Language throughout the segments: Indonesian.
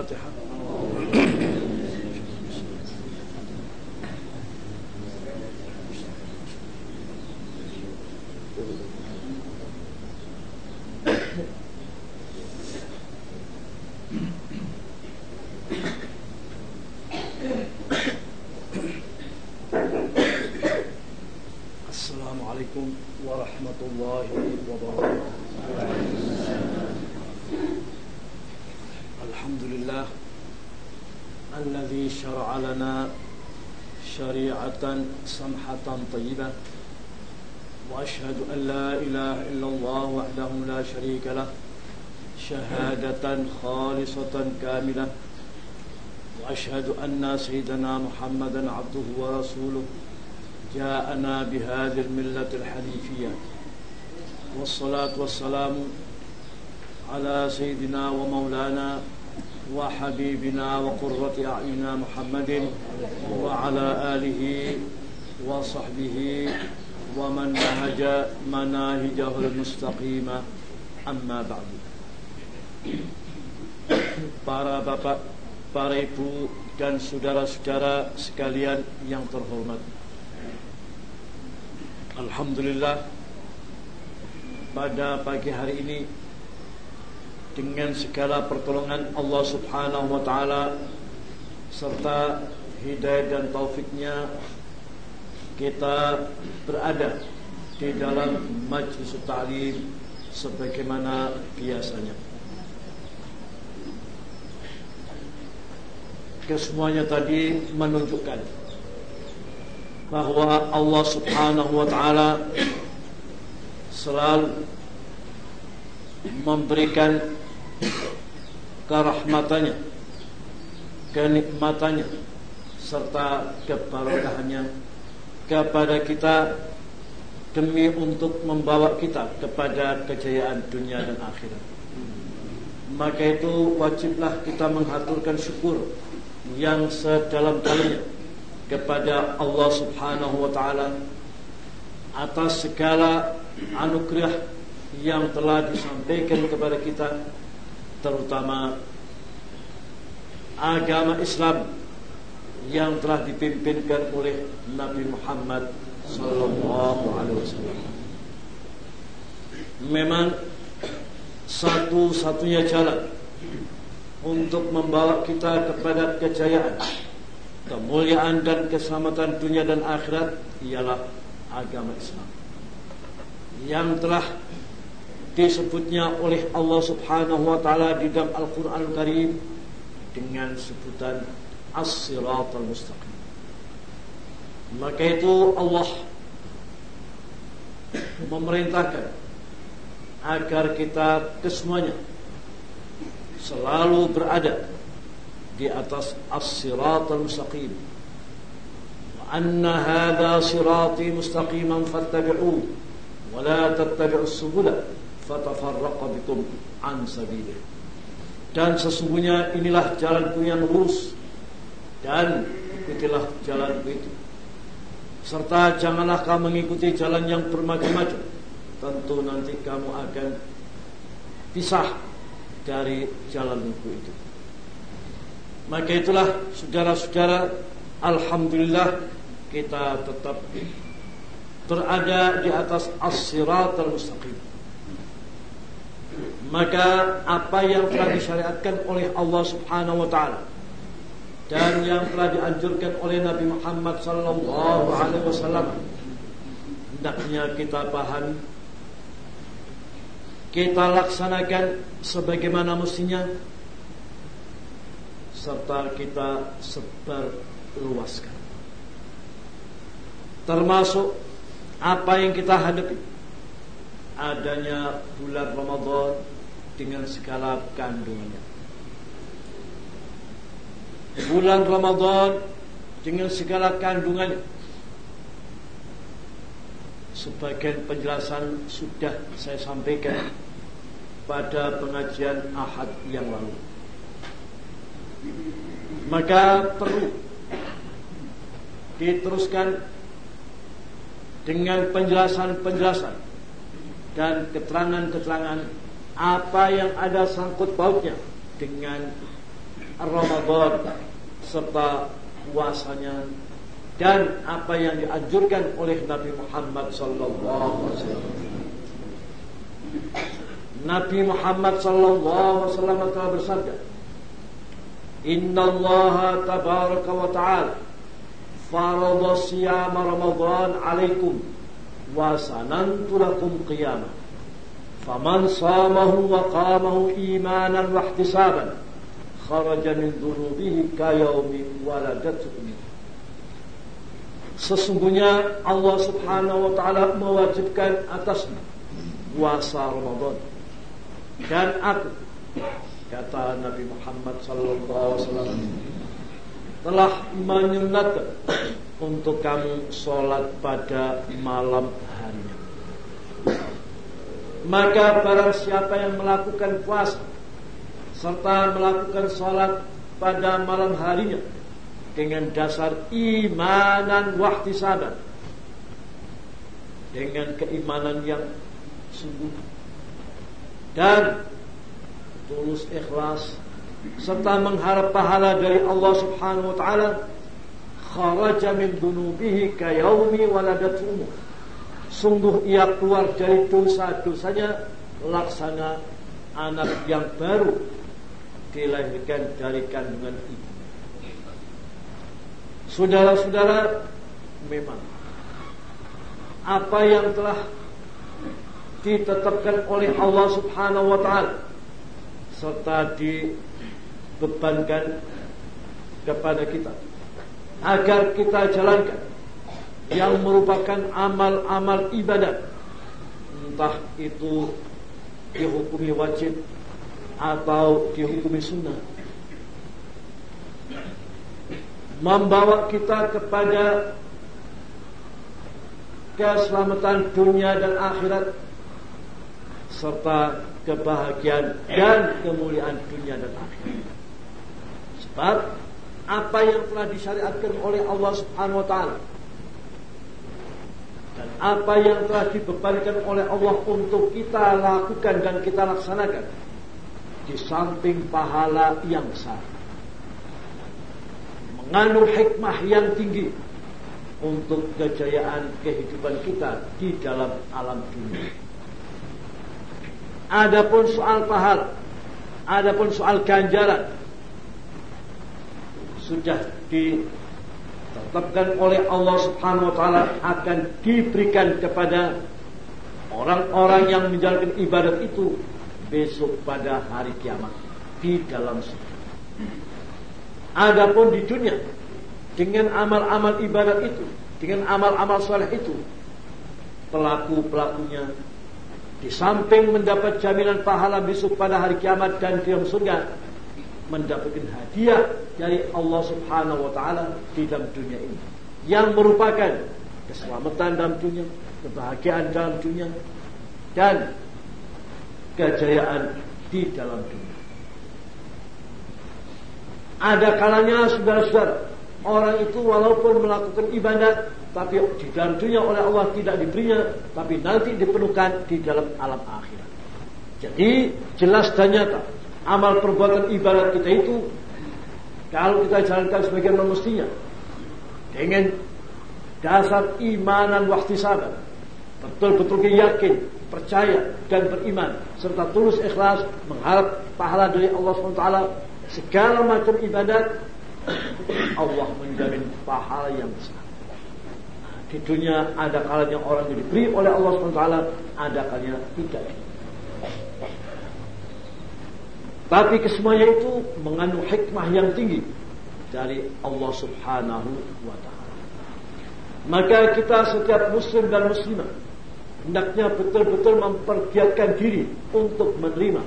الفاتحة لنا شريعة سمحة طيبة وأشهد أن لا إله إلا الله وحده لا شريك له شهادة خالصة كاملة وأشهد أن سيدنا محمدا عبده ورسوله جاءنا بهذه الملة الحنيفية. والصلاة والسلام على سيدنا ومولانا وحبيبنا وقرة أعيننا محمد وعلى آله وصحبه ومن نهج مناهجه المستقيمة أما بعد para bapak, para ibu dan saudara-saudara sekalian yang terhormat. Alhamdulillah pada pagi hari ini dengan segala pertolongan Allah Subhanahu wa taala serta hidayah dan taufiknya kita berada di dalam majlis ta'lim sebagaimana biasanya. Kesemuanya tadi menunjukkan bahwa Allah Subhanahu wa taala selalu memberikan kerahmatannya, kenikmatannya serta keberkahannya kepada kita demi untuk membawa kita kepada kejayaan dunia dan akhirat. Maka itu wajiblah kita menghaturkan syukur yang sedalam-dalamnya kepada Allah Subhanahu wa taala atas segala anugerah yang telah disampaikan kepada kita terutama agama Islam yang telah dipimpinkan oleh Nabi Muhammad sallallahu alaihi wasallam. Memang satu-satunya jalan untuk membawa kita kepada kejayaan, kemuliaan dan keselamatan dunia dan akhirat ialah agama Islam. Yang telah disebutnya oleh Allah Subhanahu wa taala di dalam Al-Qur'an Karim dengan sebutan As-Siratal Mustaqim. Maka itu Allah memerintahkan agar kita kesemuanya selalu berada di atas as-siratal mustaqim. Wa anna hadha sirati mustaqiman fattabi'uhu wa la tattabi'us subula fatafarraqa bikum an sabilih. Dan sesungguhnya inilah jalanku yang lurus dan ikutilah jalanku itu. Serta janganlah kamu mengikuti jalan yang bermacam-macam. Tentu nanti kamu akan pisah dari jalanku itu. Maka itulah saudara-saudara, alhamdulillah kita tetap berada di atas as-siratal mustaqim. Maka apa yang telah disyariatkan oleh Allah Subhanahu wa taala dan yang telah dianjurkan oleh Nabi Muhammad sallallahu alaihi wasallam hendaknya kita pahami kita laksanakan sebagaimana mestinya serta kita sebar luaskan termasuk apa yang kita hadapi adanya bulan Ramadan dengan segala kandungannya bulan Ramadan dengan segala kandungannya. Sebagian penjelasan sudah saya sampaikan pada pengajian Ahad yang lalu. Maka perlu diteruskan dengan penjelasan-penjelasan dan keterangan-keterangan apa yang ada sangkut pautnya dengan Ramadan serta puasanya dan apa yang dianjurkan oleh Nabi Muhammad sallallahu alaihi wasallam. Nabi Muhammad sallallahu alaihi wasallam telah bersabda, "Inna Allah tabaraka wa ta'ala farada siyam Ramadan 'alaikum wa sanantu lakum qiyamah. Qamahu imanan wa ihtisaban kharaja min dhunubihi ka yaumi waladatu Sesungguhnya Allah Subhanahu wa taala mewajibkan atasmu puasa Ramadan. Dan aku kata Nabi Muhammad wasallam telah menyunatkan untuk kamu sholat pada malam. Maka barang siapa yang melakukan puasa serta melakukan sholat pada malam harinya dengan dasar imanan wahtisaban dengan keimanan yang sungguh dan tulus ikhlas serta mengharap pahala dari Allah Subhanahu wa taala kharaja min dunubihi ka yaumi sungguh ia keluar dari dosa-dosanya laksana anak yang baru dilahirkan dari kandungan ibu. Saudara-saudara, memang apa yang telah ditetapkan oleh Allah Subhanahu wa taala serta dibebankan kepada kita agar kita jalankan yang merupakan amal-amal ibadah entah itu dihukumi wajib atau dihukumi sunnah membawa kita kepada keselamatan dunia dan akhirat serta kebahagiaan dan kemuliaan dunia dan akhirat. Sebab apa yang telah disyariatkan oleh Allah Subhanahu wa taala apa yang telah dibebankan oleh Allah untuk kita lakukan dan kita laksanakan di samping pahala yang besar mengandung hikmah yang tinggi untuk kejayaan kehidupan kita di dalam alam dunia. Adapun soal pahala, adapun soal ganjaran sudah ditetapkan oleh Allah Subhanahu wa taala akan diberikan kepada orang-orang yang menjalankan ibadat itu besok pada hari kiamat di dalam surga. Adapun di dunia dengan amal-amal ibadat itu, dengan amal-amal soleh itu, pelaku-pelakunya di samping mendapat jaminan pahala besok pada hari kiamat dan di dalam surga, mendapatkan hadiah dari Allah Subhanahu wa taala di dalam dunia ini yang merupakan keselamatan dalam dunia, kebahagiaan dalam dunia dan kejayaan di dalam dunia. Ada kalanya saudara-saudara Orang itu walaupun melakukan ibadat Tapi di dalam dunia oleh Allah tidak diberinya Tapi nanti dipenuhkan di dalam alam akhirat Jadi jelas dan nyata Amal perbuatan ibadat kita itu Kalau kita jalankan sebagian mestinya Dengan dasar imanan sabar Betul-betul yakin Percaya dan beriman Serta tulus ikhlas Mengharap pahala dari Allah SWT segala macam ibadat Allah menjamin pahala yang besar. Di dunia ada kalanya orang yang diberi oleh Allah SWT, ada kalanya tidak. Tapi kesemuanya itu mengandung hikmah yang tinggi dari Allah Subhanahu wa taala. Maka kita setiap muslim dan muslimah hendaknya betul-betul mempergiatkan diri untuk menerima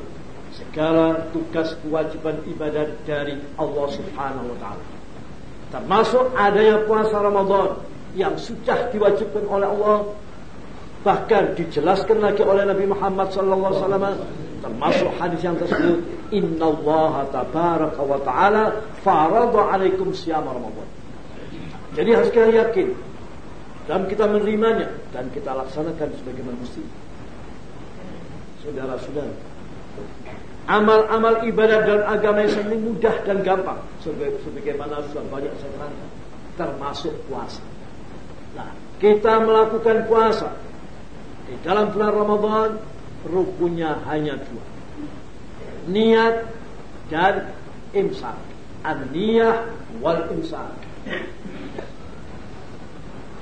segala tugas kewajiban ibadat dari Allah Subhanahu wa taala. Termasuk adanya puasa Ramadan yang sudah diwajibkan oleh Allah bahkan dijelaskan lagi oleh Nabi Muhammad wasallam termasuk hadis yang tersebut innallaha tabaraka wa taala farada alaikum siyam ramadan jadi harus kita yakin dan kita menerimanya dan kita laksanakan sebagaimana mesti saudara-saudara Amal-amal ibadah dan agama Islam ini mudah dan gampang. Sebagaimana sudah banyak saya terangkan. Termasuk puasa. Nah, kita melakukan puasa. Di dalam bulan Ramadan, rukunnya hanya dua. Niat dan imsak. An-niyah wal imsak.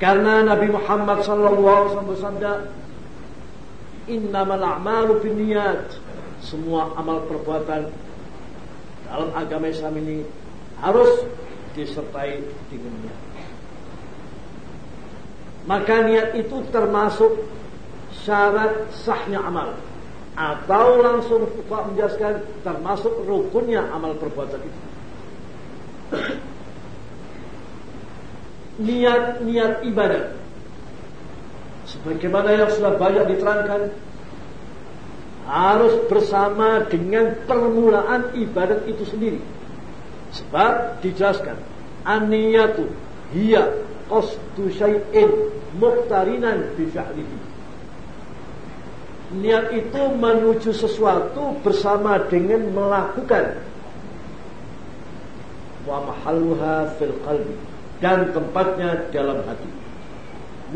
Karena Nabi Muhammad SAW bersabda, Innamal a'malu binniyat semua amal perbuatan dalam agama Islam ini harus disertai dengan niat. Maka niat itu termasuk syarat sahnya amal. Atau langsung Pak menjelaskan termasuk rukunnya amal perbuatan itu. Niat-niat ibadah. Sebagaimana yang sudah banyak diterangkan harus bersama dengan permulaan ibadat itu sendiri. Sebab dijelaskan aniyatu hiya qasdu syai'in muqtarinan bi fi'lihi. Niat itu menuju sesuatu bersama dengan melakukan. Wa mahalluha fil qalbi dan tempatnya dalam hati.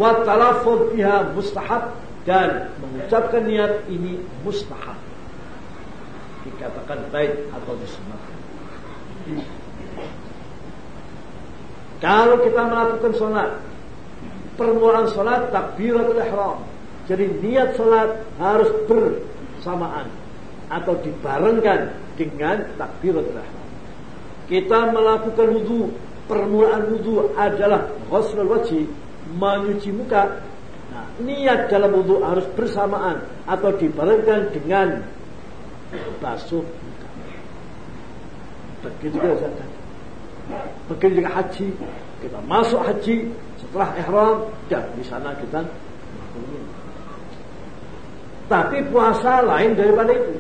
Wa talaffuz biha mustahab dan mengucapkan niat ini mustahab. Dikatakan baik atau disunahkan kalau kita melakukan sholat permulaan sholat takbiratul ihram jadi niat sholat harus bersamaan atau dibarengkan dengan takbiratul ihram. Kita melakukan wudhu permulaan wudhu adalah ghuslul wajhi menyuci muka. Niat dalam wudhu harus bersamaan atau dibarengkan dengan basuh begitu juga zakat begitu juga haji. Kita masuk haji setelah ihram dan di sana kita tapi puasa lain daripada itu.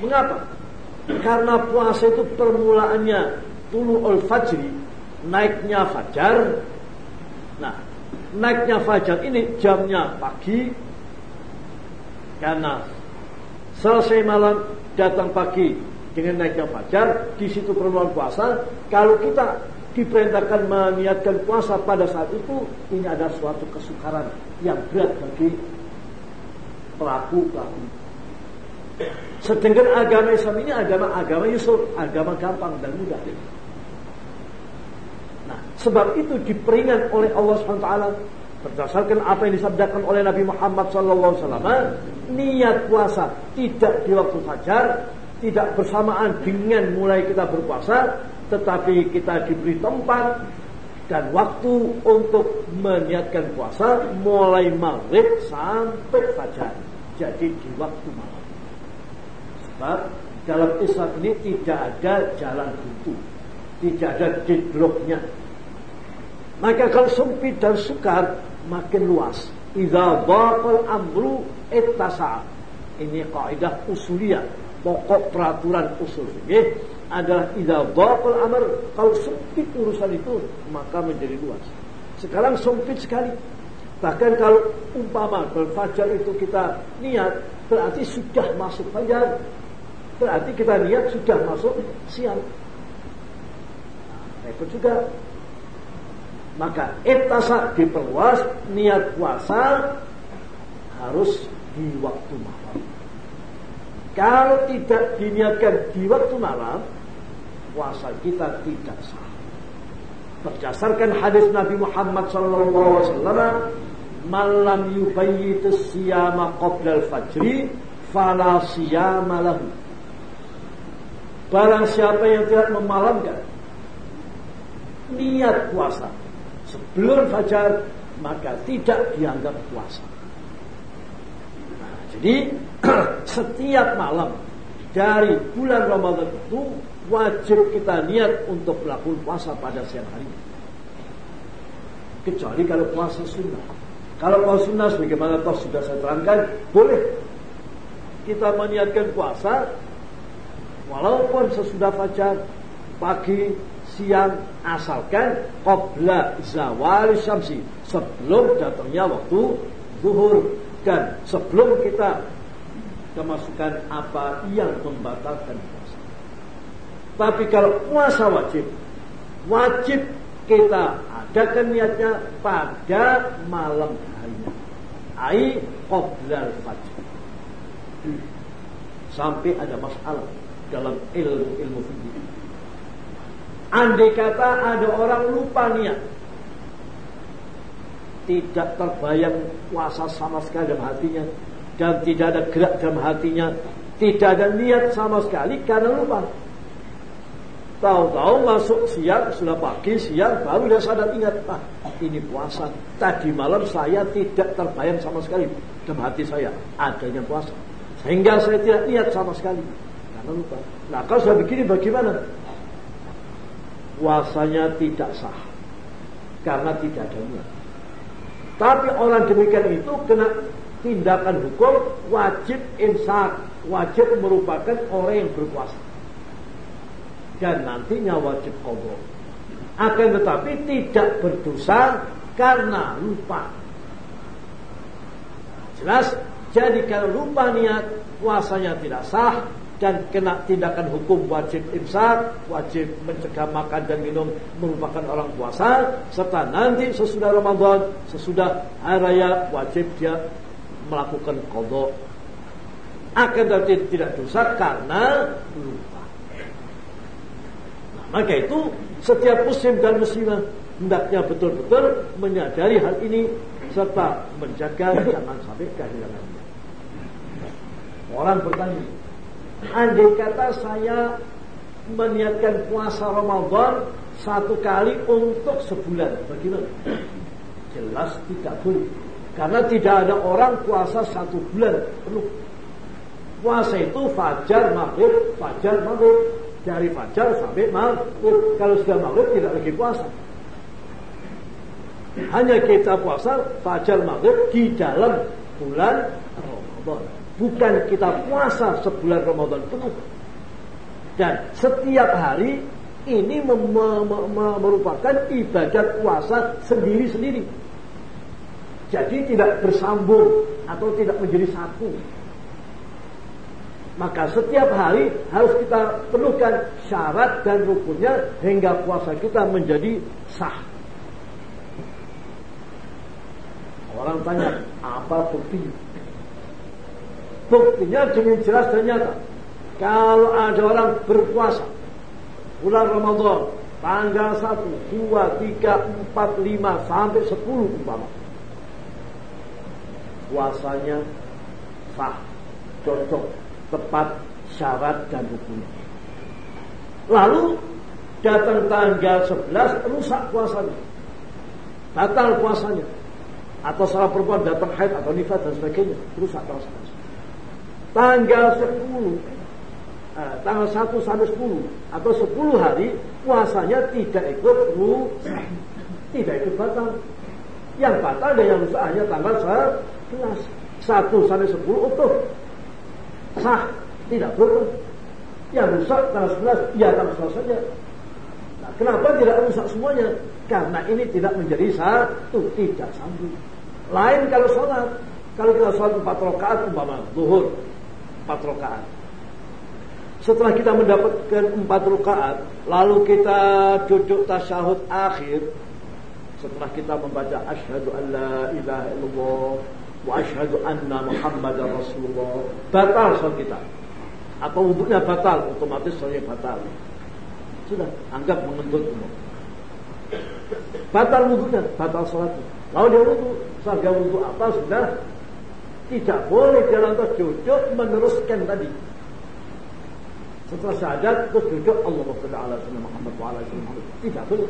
Mengapa? Karena puasa itu permulaannya tulu al fajri naiknya fajar. Nah naiknya fajar ini jamnya pagi. Karena selesai malam datang pagi dengan naiknya fajar di situ perluan puasa. Kalau kita diperintahkan meniatkan puasa pada saat itu ini ada suatu kesukaran yang berat bagi pelaku pelaku sedangkan agama Islam ini agama agama Yusuf agama gampang dan mudah Sebab itu diperingat oleh Allah SWT berdasarkan apa yang disabdakan oleh Nabi Muhammad SAW. Niat puasa tidak di waktu fajar, tidak bersamaan dengan mulai kita berpuasa, tetapi kita diberi tempat dan waktu untuk meniatkan puasa mulai maghrib sampai fajar. Jadi di waktu malam. Sebab dalam Islam ini tidak ada jalan buntu, tidak ada deadlocknya maka kalau sempit dan sukar makin luas. Idza dhaqal amru ittasa. Ini kaidah usuliyah, pokok peraturan usul fikih adalah idza dhaqal amr kalau sempit urusan itu maka menjadi luas. Sekarang sempit sekali. Bahkan kalau umpama berfajar itu kita niat berarti sudah masuk fajar. Berarti kita niat sudah masuk siang. Nah, itu juga maka etasa diperluas niat puasa harus di waktu malam. Kalau tidak diniatkan di waktu malam, puasa kita tidak sah. Berdasarkan hadis Nabi Muhammad SAW, malam yubayyit siyama qabla al-fajri fala siyama lahu. Barang siapa yang tidak memalamkan niat puasa sebelum fajar maka tidak dianggap puasa. Nah, jadi setiap malam dari bulan Ramadan itu wajib kita niat untuk melakukan puasa pada siang hari. Kecuali kalau puasa sunnah. Kalau puasa sunnah sebagaimana toh sudah saya terangkan, boleh kita meniatkan puasa walaupun sesudah fajar pagi siang asalkan qabla zawal syamsi sebelum datangnya waktu zuhur dan sebelum kita kemasukan apa yang membatalkan puasa. Tapi kalau puasa wajib, wajib kita adakan niatnya pada malam. Ai qoblal fajr. Sampai ada masalah dalam ilmu-ilmu fikih. Andai kata ada orang lupa niat, tidak terbayang puasa sama sekali dalam hatinya dan tidak ada gerak dalam hatinya, tidak ada niat sama sekali karena lupa. Tahu-tahu masuk siang, sudah pagi, siang, baru dia sadar ingat, ah ini puasa. Tadi malam saya tidak terbayang sama sekali dalam hati saya adanya puasa. Sehingga saya tidak niat sama sekali. Karena lupa. Nah kalau saya begini bagaimana? Puasanya tidak sah. Karena tidak ada niat. Tapi orang demikian itu kena tindakan hukum wajib imsak, wajib merupakan orang yang berpuasa. Dan nantinya wajib kodok. Akan tetapi tidak berdosa karena lupa. Jelas? Jadi kalau lupa niat, puasanya tidak sah, dan kena tindakan hukum wajib imsak, wajib mencegah makan dan minum merupakan orang puasa, serta nanti sesudah Ramadan, sesudah hari raya wajib dia melakukan kodok. Akan tetapi tidak dosa karena lupa. Maka itu setiap muslim dan muslimah hendaknya betul-betul menyadari hal ini serta menjaga jangan sampai kehilangannya. Orang bertanya, Andai kata saya meniatkan puasa Ramadan satu kali untuk sebulan, bagaimana? Jelas tidak boleh. Karena tidak ada orang puasa satu bulan penuh. Puasa itu fajar, maghrib, fajar, maghrib. Dari fajar sampai maghrib. Kalau sudah maghrib tidak lagi puasa. Hanya kita puasa fajar, maghrib di dalam bulan Ramadan. Bukan kita puasa sebulan Ramadan penuh. Dan setiap hari ini merupakan ibadat puasa sendiri-sendiri. Jadi tidak bersambung atau tidak menjadi satu. Maka setiap hari harus kita penuhkan syarat dan rukunnya hingga puasa kita menjadi sah. Orang tanya, apa buktinya? Buktinya dengan jelas dan nyata. Kalau ada orang berpuasa bulan Ramadan tanggal 1, 2, 3, 4, 5 sampai 10 umpama. Puasanya sah, cocok, tepat syarat dan hukumnya. Lalu datang tanggal 11 rusak puasanya. Batal puasanya. Atau salah perempuan datang haid atau nifas dan sebagainya. Rusak puasanya tanggal 10 eh, tanggal 1 sampai 10 atau 10 hari puasanya tidak ikut rusak tidak ikut batal yang batal dan yang rusak hanya tanggal 11 1 sampai 10 utuh sah tidak boleh. Yang rusak tanggal 11 ya tanggal 11 saja. Nah, kenapa tidak rusak semuanya? Karena ini tidak menjadi satu tidak sambung lain kalau sholat. Kalau kita sholat 4 rakaat umpama zuhur empat rakaat. Setelah kita mendapatkan empat rakaat, lalu kita duduk tasyahud akhir, setelah kita membaca asyhadu an la ilaha illallah wa asyhadu anna muhammadar rasulullah, batal salat kita. Atau wudhunya batal, otomatis salatnya batal. Sudah, anggap mengentut umum. Batal wudhunya, batal salatnya. Lalu dia wudhu, saja wudhu apa sudah tidak boleh dia lantas duduk meneruskan tadi. Setelah syahadat terus duduk Allah ala Muhammad wa. Tidak boleh.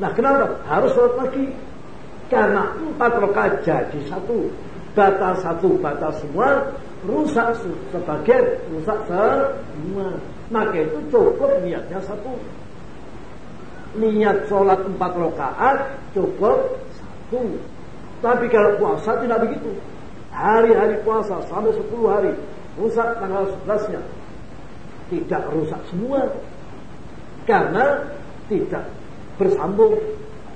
Nah kenapa? Harus sholat lagi. Karena empat rakaat jadi satu. Batal satu, batal semua. Rusak sebagian, rusak semua. Maka itu cukup niatnya satu. Niat sholat empat rakaat cukup satu. Tapi kalau puasa tidak begitu hari-hari puasa sampai 10 hari rusak tanggal 11 nya tidak rusak semua karena tidak bersambung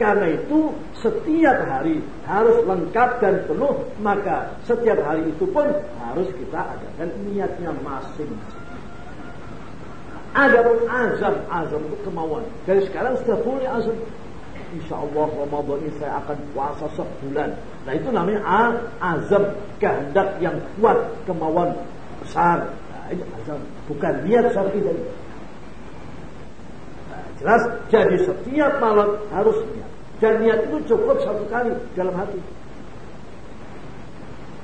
Karena itu setiap hari harus lengkap dan penuh, maka setiap hari itu pun harus kita adakan niatnya masing-masing. Ada pun azam, azam itu kemauan. Dari sekarang sudah boleh azam. Insya Allah Ramadan ini saya akan puasa sebulan. Nah itu namanya azam, kehendak yang kuat, kemauan besar. Nah, ini azam, bukan niat syar'i dari. Nah, jelas, jadi setiap malam harus niat. Dan niat itu cukup satu kali dalam hati.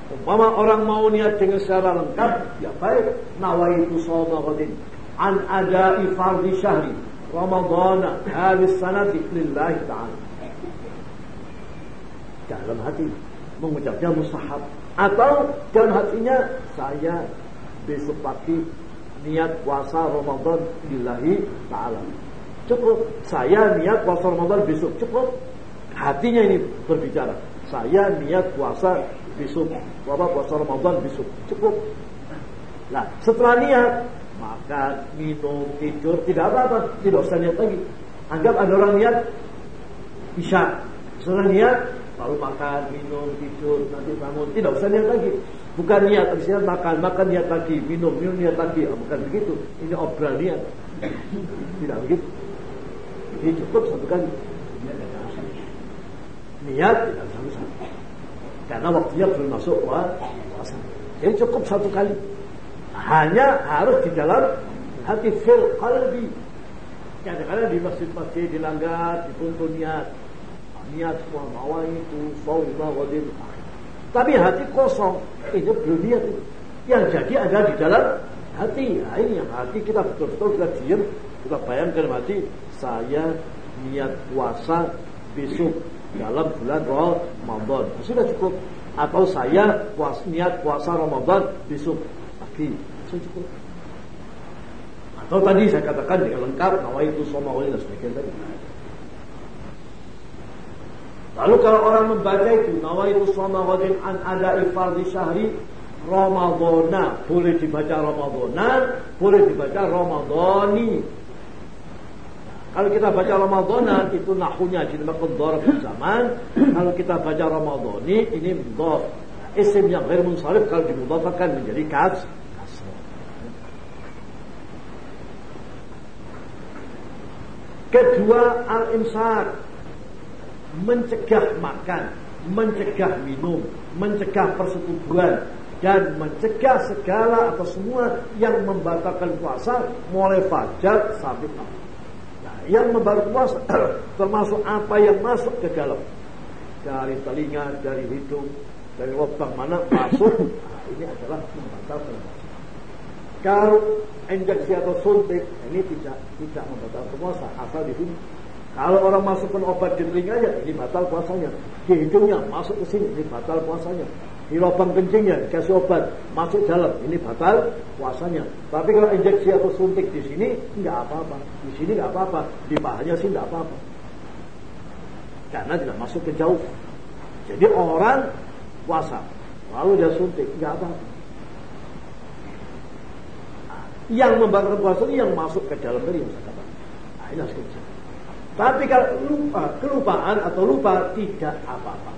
Umpama orang mau niat dengan secara lengkap, ya baik. Nawaitu shawma ghadin an adai fardhi syahri Ramadhan hadis sanati lillahi ta'ala. Dalam hati mengucapnya mustahab atau dalam hatinya saya besok pagi niat puasa Ramadan lillahi ta'ala. Cukup saya niat puasa Ramadan besok cukup hatinya ini berbicara. Saya niat puasa besok, apa puasa Ramadan besok. Cukup. Nah, setelah niat makan, minum, tidur, tidak apa-apa, tidak usah niat lagi. Anggap ada orang niat bisa, setelah niat lalu makan, minum, tidur, nanti bangun, tidak usah niat lagi. Bukan niat, habisnya makan, makan niat lagi, minum, minum niat lagi, oh, bukan begitu. Ini obral niat. Tidak begitu. Ini cukup satu kali niat tidak usah karena waktunya belum masuk puasa. Jadi cukup satu kali. Hanya harus di dalam hati fil qalbi. Kadang-kadang di masjid-masjid dilanggar, dituntun niat. Niat semua mawa itu, sawma wadim. Tapi hati kosong, itu belum niat. Yang jadi ada di dalam hati. Nah, ini yang hati kita betul-betul kita diam, kita bayangkan hati, saya niat puasa besok dalam bulan Ramadan. Sudah cukup. Atau saya puas, niat puasa Ramadan besok pagi. Sudah cukup. Atau tadi saya katakan dengan lengkap itu soma wali dan sebagainya tadi. Lalu kalau orang membaca itu nawaitu wali an ada di syahri Ramadana boleh dibaca Ramadana, boleh dibaca Ramadani. Kalau kita baca Ramadan itu nahunya dinamakan dharf zaman. Kalau kita baca Ramadhani ini mudhaf. Isim yang ghair munsharif kalau dimudhafkan menjadi kas Kedua al-imsak mencegah makan, mencegah minum, mencegah persetubuhan dan mencegah segala atau semua yang membatalkan puasa mulai fajar sampai malam yang membaru puasa termasuk apa yang masuk ke dalam dari telinga, dari hidung, dari lubang mana masuk nah, ini adalah membatalkan puasa. Kalau injeksi atau suntik ini tidak tidak membatalkan puasa asal di sini. Kalau orang masukkan obat di telinganya ini batal puasanya. Di hidungnya masuk ke sini ini batal puasanya di lubang kencingnya dikasih obat. Masuk dalam. Ini batal puasanya. Tapi kalau injeksi atau suntik di sini nggak apa-apa. Di sini nggak apa-apa. Di pahanya sih nggak apa-apa. Karena tidak masuk ke jauh. Jadi orang puasa lalu dia suntik nggak apa-apa. Yang membakar puasa ini yang masuk ke dalam tadi yang saya nah, ini harus kita tapi kalau lupa kelupaan atau lupa tidak apa-apa.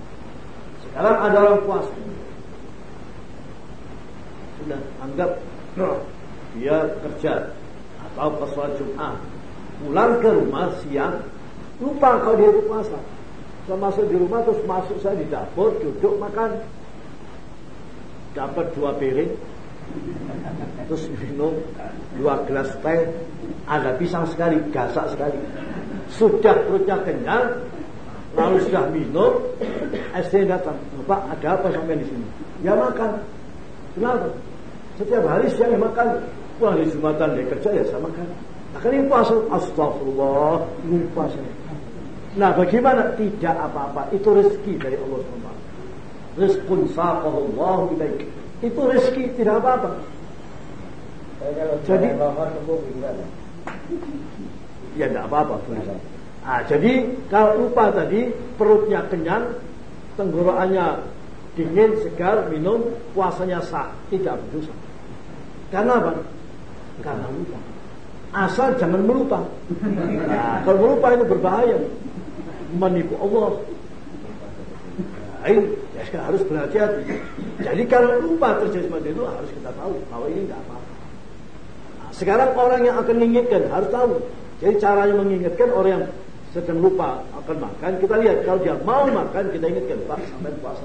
Sekarang ada orang puasa sudah anggap dia kerja atau ke sholat Jumat pulang ke rumah siang lupa kalau dia itu puasa. Saya masuk di rumah terus masuk saya di dapur duduk makan. Dapat dua piring terus minum dua gelas teh ada pisang sekali gasak sekali. Sudah perutnya kenyang lalu sudah minum SD datang Bapak ada apa sampai di sini? Ya makan. Kenapa setiap hari siang makan. Pulang di Jumatan dia kerja ya sama kan. Akan ini puasa. Astagfirullah. Ini puasa. Nah bagaimana? Tidak apa-apa. Itu rezeki dari Allah SWT. Rizqun saqahullahu ilaik. Itu rezeki. Tidak apa-apa. Jadi Ya tidak apa-apa. Nah, jadi kalau lupa tadi perutnya kenyang, tenggorokannya dingin, segar, minum, puasanya sah, tidak berdosa. Karena apa? Karena lupa. Asal jangan melupa. Nah, kalau melupa itu berbahaya. menipu Allah. Nah, ya, harus berhati-hati. Jadi kalau lupa terjadi seperti itu harus kita tahu bahwa ini tidak apa-apa. Nah, sekarang orang yang akan mengingatkan harus tahu. Jadi caranya mengingatkan orang yang sedang lupa akan makan, kita lihat kalau dia mau makan kita ingatkan Pak sampai puasa.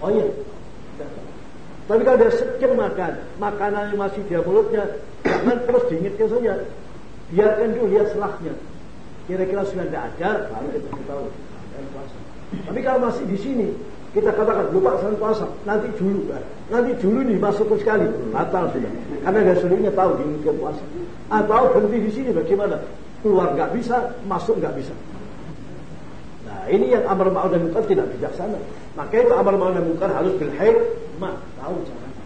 Oh iya. Tapi kalau dia sekir makan, makanannya masih di mulutnya, jangan terus diingatkan saja. Biarkan dulu lihat selahnya. Kira-kira sudah tidak ada, baru kita tahu. puasa. Tapi kalau masih di sini, kita katakan lupa saat puasa, nanti dulu, nanti dulu nih masuk sekali, batal sudah. Karena dia seluruhnya tahu diingatkan puasa. Atau berhenti di sini bagaimana? Keluar nggak bisa, masuk nggak bisa. Nah ini yang amar ma'ruf dan tidak bijaksana. Maka itu amar ma'ruf dan harus bilhaid, tahu caranya.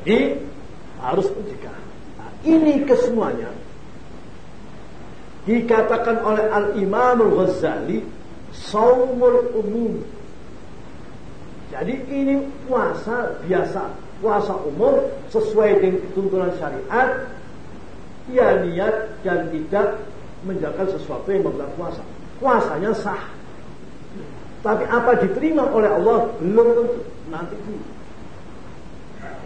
Jadi harus mencegah. Nah, ini kesemuanya dikatakan oleh Al-Imam Al-Ghazali saumul umum. Jadi ini puasa biasa, puasa umum sesuai dengan tuntunan syariat. Ia niat dan tidak menjalankan sesuatu yang membuat puasa. Puasanya sah. Tapi apa diterima oleh Allah belum tentu. Nanti dulu.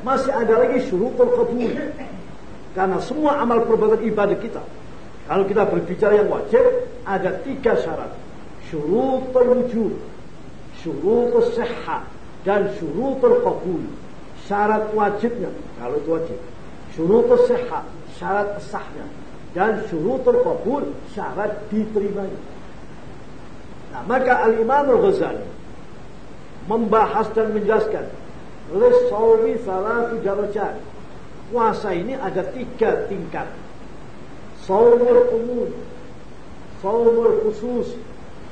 Masih ada lagi syurutul qabul. Karena semua amal perbuatan ibadah kita kalau kita berbicara yang wajib, ada tiga syarat. Syurutul wujud, syurutul sehat, dan syurutul qabul. Syarat wajibnya, kalau itu wajib. Syurutul sehat, syarat sahnya. Dan syurutul qabul, syarat diterimanya. Nah, maka Al-Imam Al-Ghazali membahas dan menjelaskan Lissawi salatu darajat. Puasa ini ada tiga tingkat. Saumul umum, saumul khusus,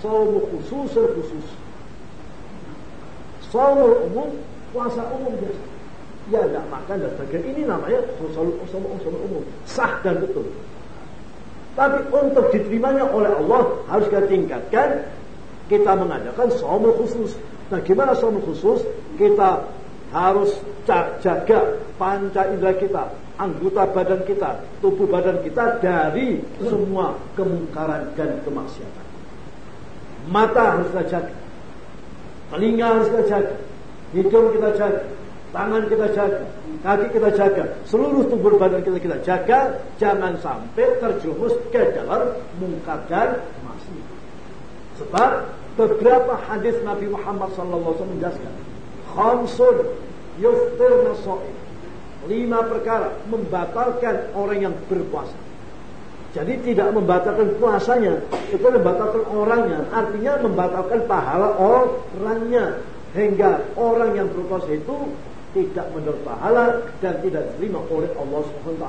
saumul khusus khusus. Saumul umum, puasa umum biasa. Ya tidak makan dan sebagainya. Ini namanya saumul umum, sah dan betul. Tapi untuk diterimanya oleh Allah harus kita tingkatkan. Kita mengadakan saumul khusus. Nah gimana saumul khusus? Kita harus jaga panca indera kita anggota badan kita, tubuh badan kita dari semua kemungkaran dan kemaksiatan. Mata harus kita jaga, telinga harus kita jaga, hidung kita jaga, tangan kita jaga, kaki kita jaga, seluruh tubuh badan kita kita jaga, jangan sampai terjerumus ke dalam mungkar dan maksiat. Sebab beberapa hadis Nabi Muhammad SAW menjelaskan, khamsun yuftir nasoib lima perkara membatalkan orang yang berpuasa. Jadi tidak membatalkan puasanya, itu membatalkan orangnya. Artinya membatalkan pahala orangnya. Hingga orang yang berpuasa itu tidak mendapat pahala dan tidak diterima oleh Allah SWT.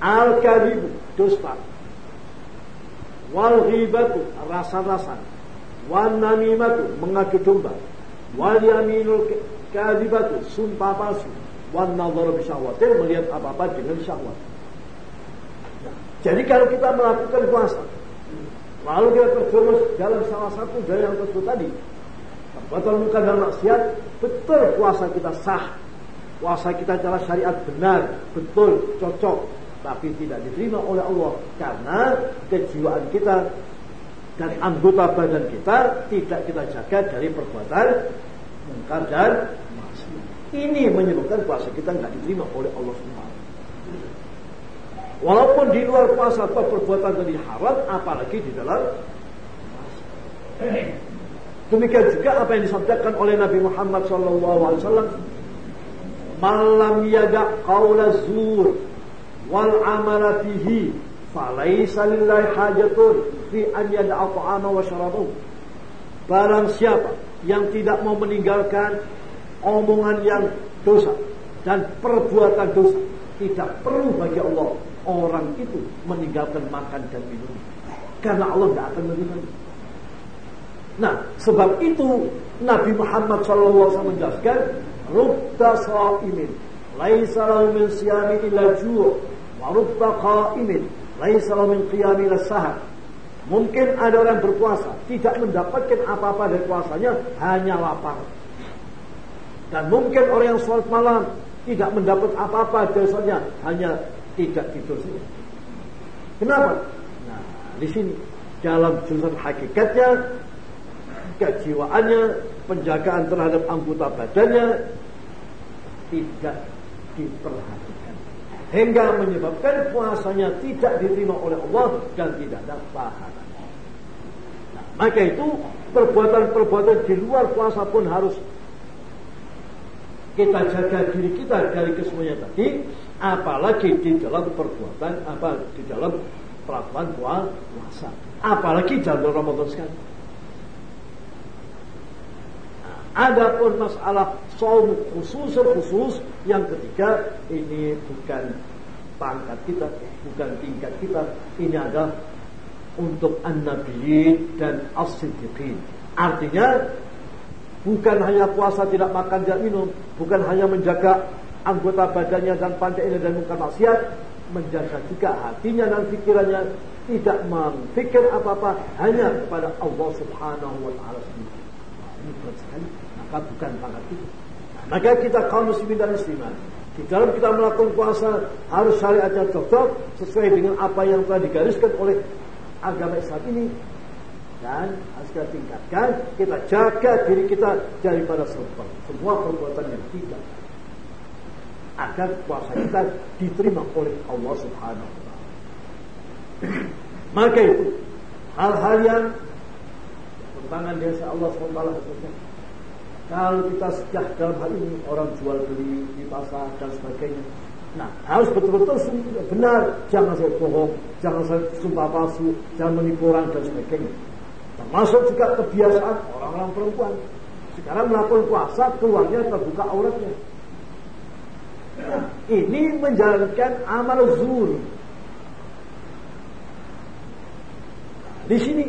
Al-kadibu, dusta. Wal ghibatu, rasa-rasa. Wal namimatu, mengadu domba. Wal yaminul kadibatu sumpah palsu wan nadhar bisyahwatin melihat apa-apa dengan syahwat nah, jadi kalau kita melakukan puasa lalu kita terjerumus dalam salah satu dari yang tersebut tadi batal muka dan maksiat betul puasa kita sah puasa kita cara syariat benar betul cocok tapi tidak diterima oleh Allah karena kejiwaan kita dan anggota badan kita tidak kita jaga dari perbuatan mungkar dan Ini menyebabkan puasa kita nggak diterima oleh Allah SWT. Walaupun di luar puasa atau perbuatan tadi haram, apalagi di dalam Demikian juga apa yang disampaikan oleh Nabi Muhammad SAW. Malam yada qawla zur wal amala fihi. Falaysa lillahi hajatun fi an yada'a ta'ama wa syarabahu. Barang siapa yang tidak mau meninggalkan omongan yang dosa dan perbuatan dosa tidak perlu bagi Allah orang itu meninggalkan makan dan minum. Karena Allah tidak akan menerima. Nah, sebab itu Nabi Muhammad SAW menjelaskan, "Rubba sha'imin laisa min siyami illa ju' wa rubba qa'imin laisa min qiyami illa sahar." Mungkin ada orang berpuasa tidak mendapatkan apa-apa dari puasanya, hanya lapar. Dan mungkin orang yang sholat malam tidak mendapat apa-apa dari sholatnya, hanya tidak diteruskan. Kenapa? Nah, di sini dalam jurusan hakikatnya kejiwaannya, penjagaan terhadap anggota badannya tidak diperhatikan. Hingga menyebabkan puasanya tidak diterima oleh Allah dan tidak ada pahala. Nah, maka itu perbuatan-perbuatan di luar puasa pun harus kita jaga diri kita dari kesemuanya tadi, apalagi di dalam perbuatan, apa di dalam perlakuan puasa, apalagi dalam Ramadan sekali. Adapun masalah saum khusus khusus yang ketiga ini bukan pangkat kita, bukan tingkat kita. Ini adalah untuk an-nabiyyin dan as-siddiqin. Artinya bukan hanya puasa tidak makan tidak minum, bukan hanya menjaga anggota badannya dan pandai dan muka maksiat, menjaga juga hatinya dan pikirannya tidak memikir apa-apa hanya kepada Allah Subhanahu wa taala. Ini berat sekali bukan pangkat itu. Maka kita kaum muslimin dan muslimat di dalam kita melakukan puasa harus syariatnya cocok sesuai dengan apa yang telah digariskan oleh agama Islam ini dan harus kita tingkatkan kita jaga diri kita daripada semua semua perbuatan yang tidak agar puasa kita diterima oleh Allah Subhanahu wa. Maka itu hal-hal yang pertentangan dengan Allah Subhanahu wa kalau kita sejak dalam hal ini orang jual beli di pasar dan sebagainya. Nah, harus betul-betul benar. Jangan saya bohong, jangan saya sumpah palsu, jangan menipu orang dan sebagainya. Termasuk juga kebiasaan orang-orang perempuan. Sekarang melakukan puasa, keluarnya terbuka auratnya. Nah, ini menjalankan amal zuhur. di sini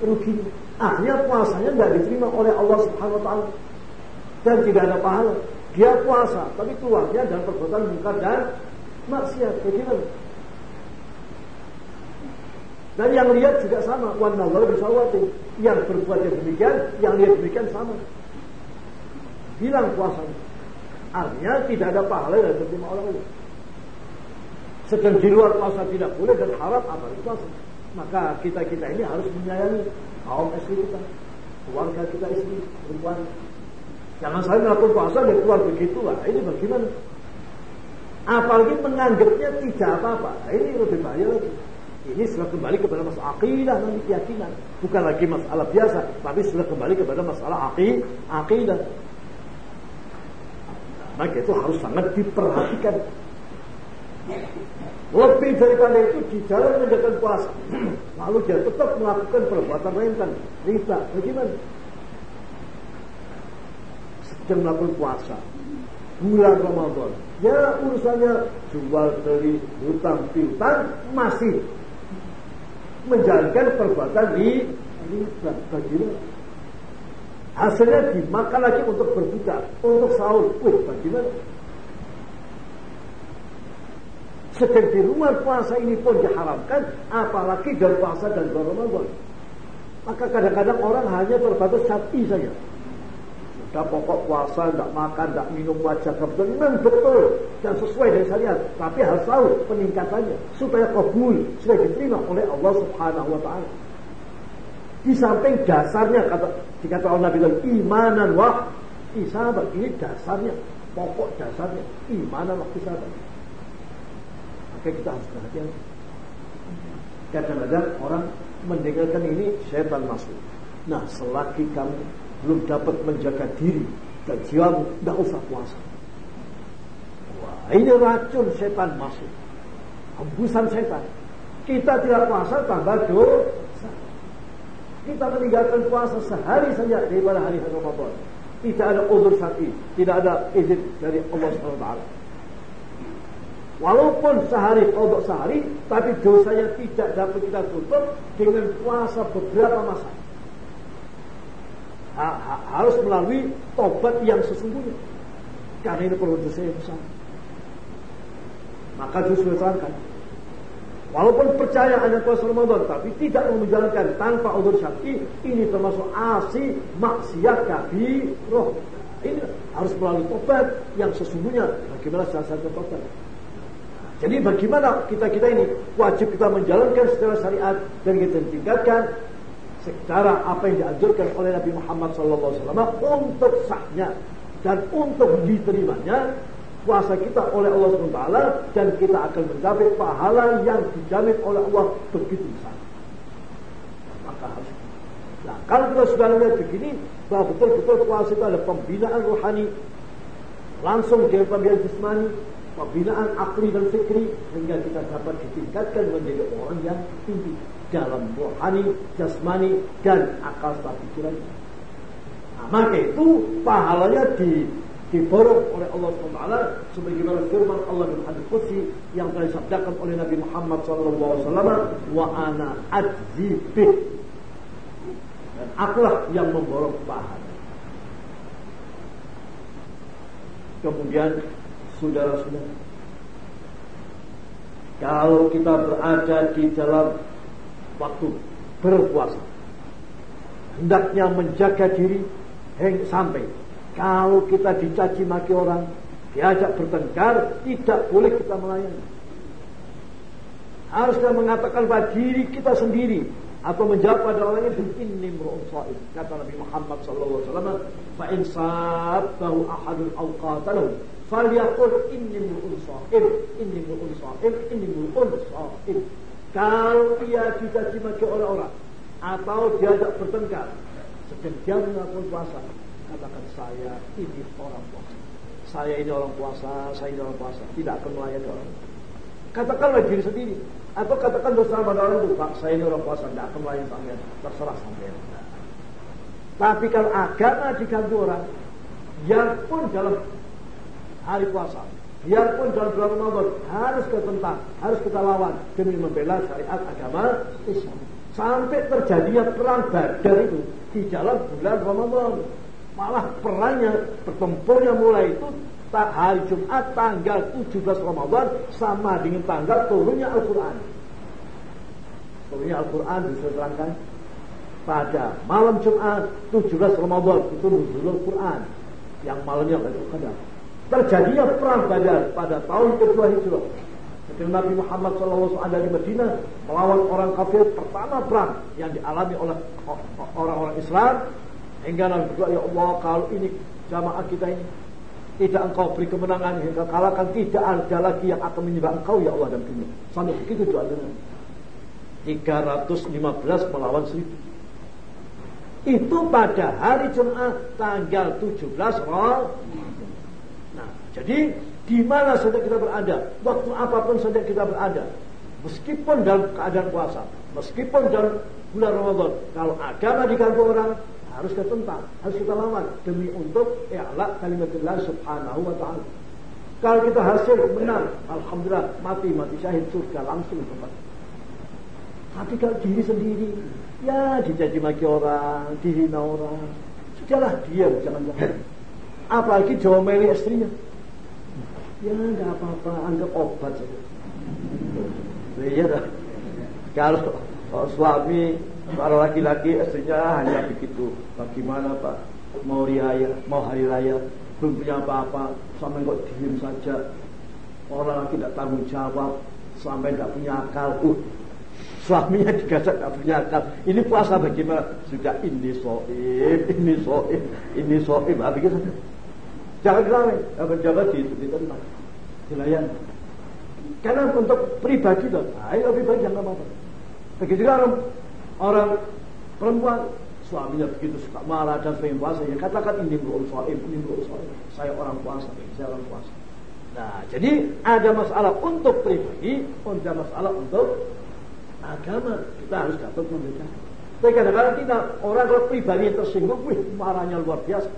rugi. Akhirnya puasanya tidak diterima oleh Allah Subhanahu Wa Taala dan tidak ada pahala. Dia puasa, tapi keluarnya dan perbuatan muka dan maksiat. Bagaimana? Dan yang lihat juga sama. Wan nazar bisawati. Yang berbuat yang demikian, yang lihat demikian sama. Bilang puasanya. Artinya tidak ada pahala dan terima oleh Allah. Sedang di luar puasa tidak boleh dan haram apa itu puasa. Maka kita-kita ini harus menyayangi kaum istri kita, keluarga kita istri, perempuan, Jangan saya melakukan puasa dan keluar begitu lah. Ini bagaimana? Apalagi menganggapnya tidak apa-apa. Nah, ini lebih bahaya lagi. Ini sudah kembali kepada masalah akidah nanti keyakinan. Bukan lagi masalah biasa, tapi sudah kembali kepada masalah akidah. Maka itu harus sangat diperhatikan. Lebih daripada itu di dalam menjaga puasa. Lalu dia tetap melakukan perbuatan rentan, riba. Bagaimana? sedang melakukan puasa bulan Ramadan. Ya urusannya jual beli hutang piutang masih menjalankan perbuatan di riba. Bagaimana? Hasilnya dimakan lagi untuk berbuka, untuk sahur. Wih, bagaimana? Sedang di rumah puasa ini pun diharamkan, apalagi dari puasa dan Ramadan. Maka kadang-kadang orang hanya terbatas sapi saja. Sudah pokok puasa, tidak makan, tidak minum wajah kebetulan. Memang betul dan sesuai dengan syariat. Tapi harus tahu peningkatannya supaya kabul, supaya diterima oleh Allah Subhanahu Wa Taala. Di samping dasarnya kata dikata Allah Nabi imanan wa isabat ini dasarnya pokok dasarnya imanan wa isabat. Maka kita harus perhatian. Kadang-kadang orang mendengarkan ini setan masuk. Nah, selagi kamu belum dapat menjaga diri dan jiwamu, tidak usah puasa. Wah, ini racun setan masuk. Hembusan setan. Kita tidak puasa tambah dosa. Kita meninggalkan puasa sehari saja daripada hari Ramadan. Tidak ada uzur syar'i, tidak ada izin dari Allah SWT. Walaupun sehari kodok sehari, tapi dosanya tidak dapat kita tutup dengan puasa beberapa masa ha, ha, harus melalui tobat yang sesungguhnya. Karena ini perlu dosa yang besar. Maka justru terangkan. Walaupun percaya hanya puasa Ramadan, tapi tidak mau menjalankan tanpa udur syar'i, ini termasuk asi maksiat kabi roh. Ini harus melalui tobat yang sesungguhnya. Bagaimana salah satu tobat? Jadi bagaimana kita-kita ini wajib kita menjalankan secara syariat dan kita tingkatkan secara apa yang dianjurkan oleh Nabi Muhammad SAW untuk sahnya dan untuk diterimanya puasa kita oleh Allah SWT dan kita akan mencapai pahala yang dijamin oleh Allah begitu besar. Maka harus Nah, kalau kita sudah lihat begini, bahwa betul-betul puasa itu ada pembinaan rohani, langsung dari pembinaan jasmani, pembinaan akli dan fikri, sehingga kita dapat ditingkatkan menjadi orang yang tinggi dalam rohani, jasmani, dan akal pikiran. Nah, maka itu pahalanya di diborong oleh Allah SWT sebagaimana firman Allah dalam hadis qudsi yang telah disabdakan oleh Nabi Muhammad SAW wa ana adzibih dan akulah yang memborong pahala. Kemudian saudara-saudara, kalau kita berada di dalam waktu berpuasa, hendaknya menjaga diri sampai. Kalau kita dicaci maki orang, diajak bertengkar, tidak boleh kita melayani. Harus kita mengatakan pada diri kita sendiri, atau menjawab pada orang inni mru'un sha'im kata Nabi Muhammad sallallahu alaihi wasallam fa in sabbahu ahadun aw qatalahu falyaqul inni mru'un sha'im inni mru'un sha'im inni mru'un sha'im kalau dia dicaci maki oleh orang atau diajak bertengkar sedang dia melakukan puasa katakan saya ini orang puasa. Saya ini orang puasa saya ini orang puasa tidak akan melayani orang. Katakanlah diri sendiri atau katakan bersama orang itu, Pak, saya ini orang puasa, tidak akan melayani sampean, terserah sampean. Tapi kalau agama diganggu orang, pun dalam hari puasa, pun dalam bulan Ramadan, harus kita tentang, harus kita lawan demi membela syariat agama Islam. Sampai terjadinya perang badar itu di dalam bulan Ramadan. Malah perangnya, pertempurnya mulai itu tak hari Jumat tanggal 17 Ramadan sama dengan tanggal turunnya Al-Quran. Turunnya Al-Quran terangkan pada malam Jumat 17 Ramadan itu nuzul Al-Quran yang malamnya Lailatul Qadar. Terjadinya perang Badar pada tahun kedua Hijrah. Ketika Nabi Muhammad SAW ada di Madinah melawan orang kafir pertama perang yang dialami oleh orang-orang Islam hingga Nabi berdoa ya Allah kalau ini jamaah kita ini tidak engkau beri kemenangan hingga kalahkan tidak ada lagi yang akan menyembah engkau ya Allah dan dunia. Sampai begitu doa dengan 315 melawan 1000. Itu pada hari Jumat tanggal 17 Ramadan. Jadi di mana saja kita berada, waktu apa pun saja kita berada, meskipun dalam keadaan puasa, meskipun dalam bulan Ramadan, kalau agama diganggu orang, harus kita tentang, harus kita lawan demi untuk i'la kalimatullah subhanahu wa ta'ala. Kalau kita hasil menang, alhamdulillah mati mati syahid surga langsung tempat. Tapi kalau diri sendiri, ya dicaci maki orang, dihina orang, sudahlah diam jangan-jangan. Apalagi Jawa meli istrinya. Ya nggak apa-apa, anggap obat saja. Iya dah. Kalau suami Para laki-laki istrinya hanya begitu. Bagaimana Pak? Mau raya, mau hari raya, belum punya apa-apa, sampai kok diem saja. Orang tidak tanggung jawab, sampai tidak punya akal. Uh, suaminya digasak tidak punya akal. Ini puasa bagaimana? Sudah ini soib, ini soib, ini soib. Habis itu Jangan dilawan, jangan di ditentang, dilayan. Karena untuk pribadi tuh, ayo pribadi jangan apa-apa. Begitu kan orang perempuan suaminya begitu suka marah dan pengen puasa ya katakan ini soal ini soal saya orang puasa saya orang puasa nah jadi ada masalah untuk pribadi ada masalah untuk agama. Kita harus dapat membedakan. Tapi kadang-kadang kita orang kalau pribadi yang tersinggung wih marahnya luar biasa.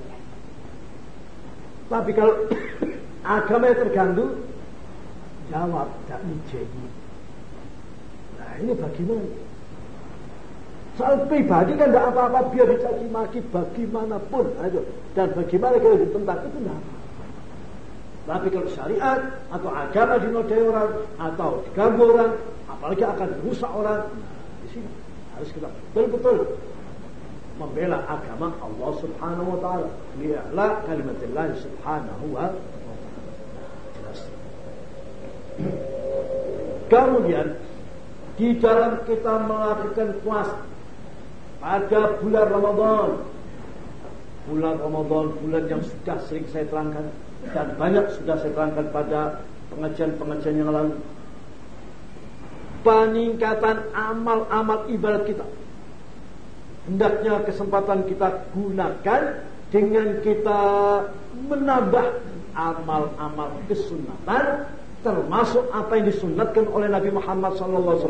Tapi kalau agama yang terganggu jawab tidak menjadi nah ini bagaimana Soal pribadi kan tidak apa-apa biar dicaci maki bagaimanapun. Nah, itu. Dan bagaimana kalau ditentang itu tidak. Tapi kalau syariat atau agama dinodai orang atau diganggu orang, apalagi akan merusak orang, nah, di sini harus kita betul-betul membela agama Allah Subhanahu wa taala. Li'la kalimatillah subhanahu wa. Kemudian di dalam kita melakukan puasa pada bulan Ramadan. Bulan Ramadan, bulan yang sudah sering saya terangkan dan banyak sudah saya terangkan pada pengajian-pengajian yang lalu. Peningkatan amal-amal ibadat kita. Hendaknya kesempatan kita gunakan dengan kita menambah amal-amal kesunatan termasuk apa yang disunatkan oleh Nabi Muhammad SAW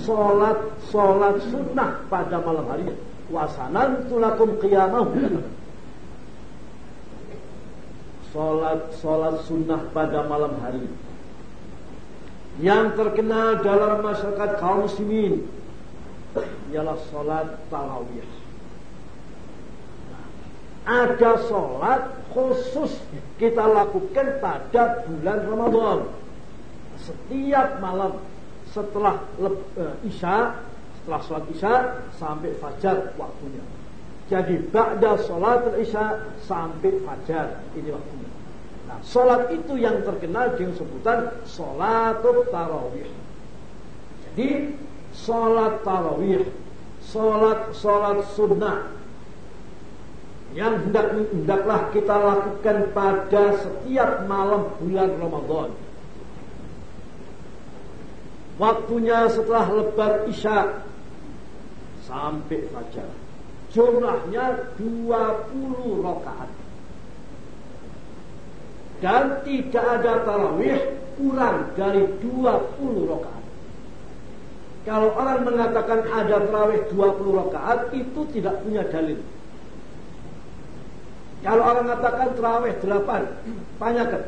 salat salat sunnah pada malam hari. Wasanan tulakum qiyamah. Salat salat sunnah pada malam hari. Yang terkenal dalam masyarakat kaum muslimin ialah salat tarawih. Ada sholat khusus kita lakukan pada bulan Ramadan setiap malam setelah uh, isya, setelah sholat isya sampai fajar waktunya. Jadi ba'da sholat isya sampai fajar ini waktunya. Nah, sholat itu yang terkenal dengan sebutan sholat tarawih. Jadi sholat tarawih, sholat sholat sunnah yang hendak hendaklah kita lakukan pada setiap malam bulan Ramadan. Waktunya setelah lebar isya sampai fajar. Jumlahnya 20 rakaat. Dan tidak ada tarawih kurang dari 20 rakaat. Kalau orang mengatakan ada tarawih 20 rakaat itu tidak punya dalil. Kalau orang mengatakan tarawih 8, tanyakan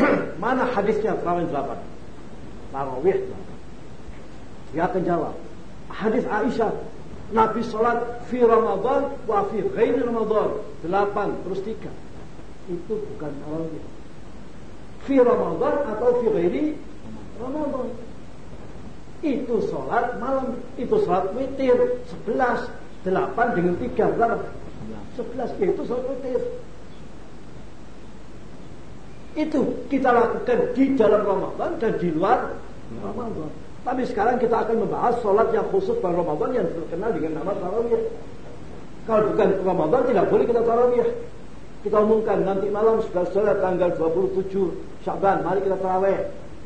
mana hadisnya tarawih 8? Tarawih 8. Dia akan jawab. Hadis Aisyah. Nabi sholat fi Ramadan wa fi ghairi Ramadan. Delapan terus tiga. Itu bukan tarawih. Fi Ramadan atau fi ghairi Ramadan. Itu sholat malam. Itu sholat witir. Sebelas. Delapan dengan tiga. Berapa? Sebelas. Itu sholat witir. Itu kita lakukan di dalam Ramadan dan di luar Ramadan. Tapi sekarang kita akan membahas sholat yang khusus pada Ramadan yang terkenal dengan nama tarawih. Kalau bukan Ramadan tidak boleh kita tarawih. Kita umumkan nanti malam sudah sholat tanggal 27 Syaban, mari kita tarawih.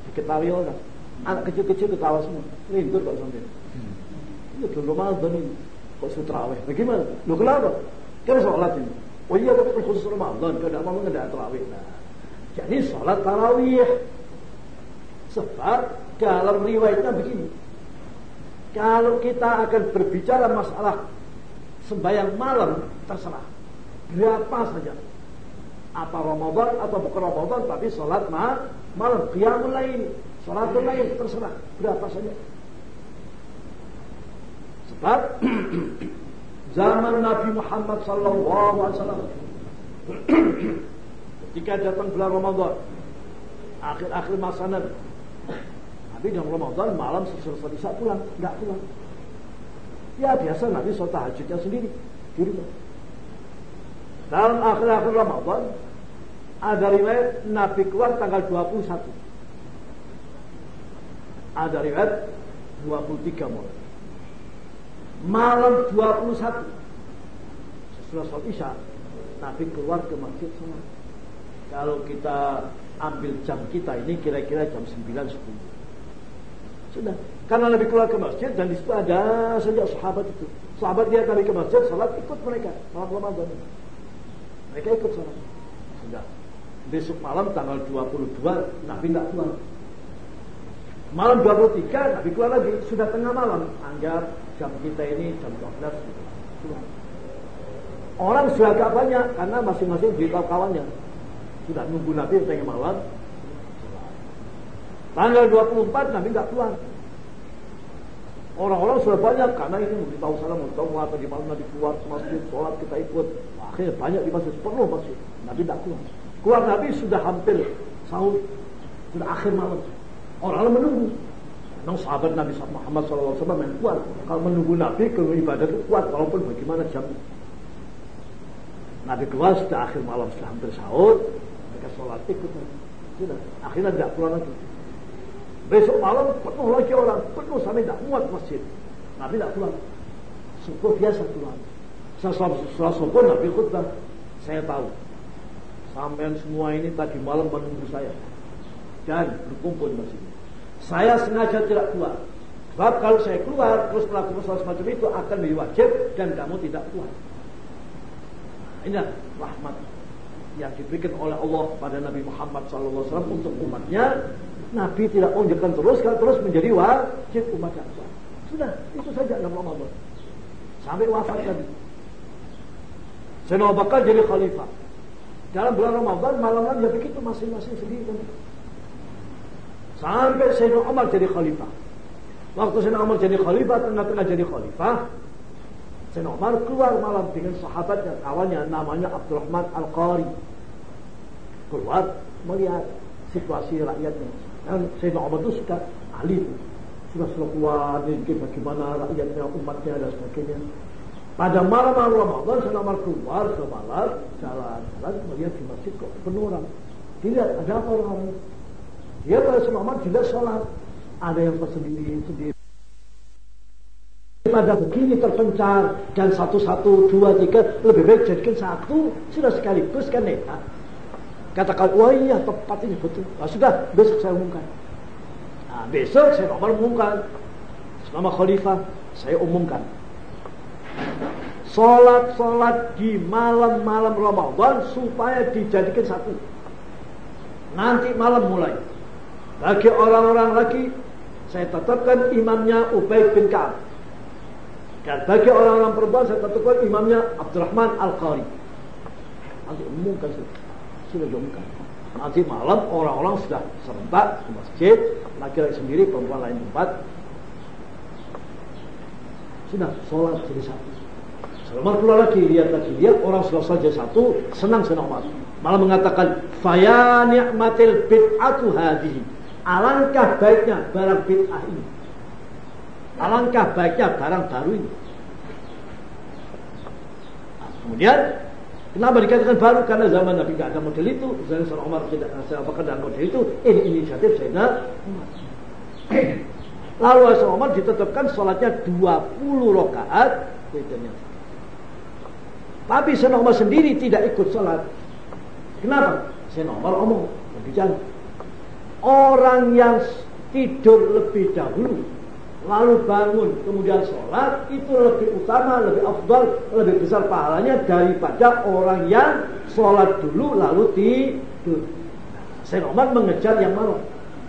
Diketahui orang. Anak kecil-kecil ketawa semua. Rindu kok sampai. Ini belum Ramadan ini. Kok sudah tarawih? Bagaimana? Lu kenapa? Kan sholat ini. Oh iya tapi khusus Ramadan. Kalau tidak mau tidak tarawih. Nah, jadi sholat tarawih. Sebab dalam riwayatnya begini. Kalau kita akan berbicara masalah sembahyang malam, terserah. Berapa saja. Apa Ramadan atau bukan Ramadan, tapi sholat ma malam. Qiyamul lain, sholat lain, terserah. Berapa saja. Sebab zaman Nabi Muhammad wasallam ketika datang bulan Ramadan akhir-akhir masa Nabi Nabi dalam Ramadan malam selesai isya pulang, nggak pulang. Ya biasa Nabi sholat tahajudnya sendiri di rumah. Dalam akhir-akhir Ramadan ada riwayat Nabi keluar tanggal 21. Ada riwayat 23 malam. Malam 21 setelah sholat isya Nabi keluar ke masjid sholat. Kalau kita ambil jam kita ini kira-kira jam 9 10. Sudah. Karena Nabi keluar ke masjid dan di situ ada saja sahabat itu. Sahabat dia Nabi ke masjid, salat ikut mereka malam Ramadan. Mereka ikut salat. Sudah. Besok malam tanggal 22 Nabi tidak keluar. Malam 23 Nabi keluar lagi. Sudah tengah malam. Anggap jam kita ini jam 12 keluar. Orang sudah agak banyak karena masing-masing beritahu kawannya. Sudah nunggu Nabi tengah malam, Tanggal 24 Nabi nggak keluar. Orang-orang sudah banyak karena ini memberitahu salam, memberitahu mengatakan di malam Nabi keluar ke masjid, sholat kita ikut. Akhirnya banyak di masjid, penuh masjid. Nabi tidak keluar. Keluar Nabi sudah hampir sahur, sudah akhir malam. Orang-orang menunggu. Memang sahabat Nabi Muhammad SAW yang kuat. Kalau menunggu Nabi, kalau ibadah itu kuat, walaupun bagaimana jamnya. Nabi keluar sudah akhir malam, sudah hampir sahur, mereka sholat ikut. Sudah, akhirnya tidak keluar lagi. Besok malam penuh lagi orang, penuh sampai tidak muat masjid. Nabi tidak pulang. Subuh biasa pulang. Setelah subuh Nabi khutbah, saya tahu. Sampai semua ini tadi malam menunggu saya. Dan berkumpul di masjid. Saya sengaja tidak keluar. Sebab kalau saya keluar terus melakukan sesuatu semacam itu akan menjadi wajib dan kamu tidak kuat. Nah, inilah rahmat yang diberikan oleh Allah pada Nabi Muhammad SAW untuk umatnya. Nabi tidak unjukkan terus, kalau terus menjadi wajib umatnya. Sudah, itu saja dalam Ramadan. Sampai wafat tadi. Abu Bakar jadi khalifah. Dalam bulan Ramadan malam-malam begitu masing-masing sendiri kan. Sampai Sayyidina Umar jadi khalifah. Waktu Sayyidina Umar jadi khalifah, tengah-tengah jadi khalifah, Sayyidina Umar keluar malam dengan sahabat dan kawannya namanya Abdurrahman Al-Qari. Keluar melihat situasi rakyatnya. Dan Sayyidina Umar itu ahli itu. Sudah selalu keluar, bagaimana rakyatnya, umatnya dan sebagainya. Pada malam-malam Ramadan, Sayyidina Umar keluar ke malam, jalan-jalan, melihat di masjid kok penuh orang. Tidak, ada apa orang-orang dia pada Umar juga sholat. Ada yang tersendiri sendiri. Pada begini terpencar dan satu-satu, dua, tiga, lebih baik jadikan satu sudah sekaligus kan ya. Katakan, wah iya tepat ini betul. Nah, sudah, besok saya umumkan. Nah, besok saya nomor umumkan. Selama khalifah, saya umumkan. Sholat-sholat di malam-malam Ramadan supaya dijadikan satu. Nanti malam mulai. Bagi orang-orang lagi, saya tetapkan imamnya Ubay bin Ka'ab. Dan bagi orang-orang perempuan, saya tetapkan imamnya Abdurrahman Al-Qari. Nanti umumkan sudah. Sudah diumumkan. Nanti malam orang-orang sudah serentak ke masjid, laki-laki sendiri, perempuan lain tempat. Sudah sholat jadi satu. Selama keluar lagi, lihat lagi, lihat orang sudah saja satu, senang senang Umar. Malah mengatakan, Faya ni'matil bid'atu hadihi. Alangkah baiknya barang bid'ah ini. Alangkah baiknya barang baru ini. Nah, kemudian kenapa dikatakan baru? Karena zaman Nabi tidak ada model itu, zaman Sayyidina Umar tidak ada ada model itu. Ini inisiatif Sayyidina Umar. Lalu Sayyidina Umar ditetapkan sholatnya 20 rakaat. Tapi Sayyidina Umar sendiri tidak ikut sholat. Kenapa? Sayyidina Umar omong, berbicara orang yang tidur lebih dahulu lalu bangun kemudian sholat itu lebih utama, lebih afdal, lebih besar pahalanya daripada orang yang sholat dulu lalu tidur. Saya Umar mengejar yang mana?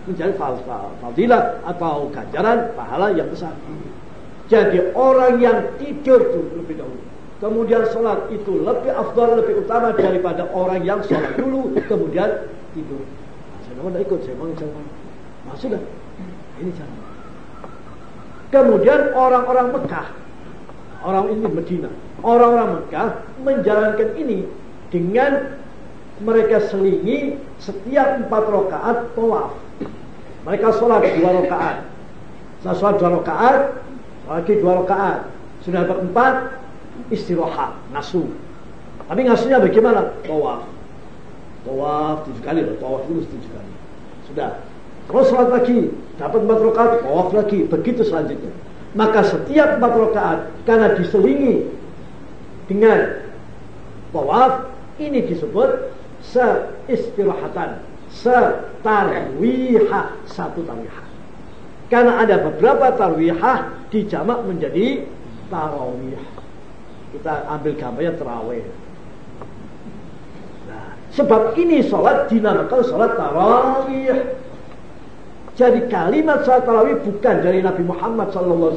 Mencari fadilah atau ganjaran pahala yang besar. Jadi orang yang tidur itu lebih dahulu. Kemudian sholat itu lebih afdal, lebih utama daripada orang yang sholat dulu kemudian tidur. Saya tidak ikut, saya. Nah sudah, ini cara. Kemudian orang-orang Mekah, orang ini Medina, orang-orang Mekah menjalankan ini dengan mereka selingi setiap empat rakaat tawaf. Mereka sholat dua rakaat. Setelah sholat dua rakaat, lagi dua rakaat. Sudah berempat, istirahat, ngasuh. Tapi ngasuhnya bagaimana? Tawaf. Tawaf tujuh kali tawaf dulu tujuh kali. Sudah. Terus sholat lagi, dapat empat rakaat, tawaf lagi, begitu selanjutnya. Maka setiap empat rakaat karena diselingi dengan tawaf, ini disebut seistirahatan, setarwihah, satu tarwihah. Karena ada beberapa tarwihah dijamak menjadi tarawih. Kita ambil gambarnya terawih. Sebab ini sholat dinamakan sholat tarawih. Jadi kalimat sholat tarawih bukan dari Nabi Muhammad SAW,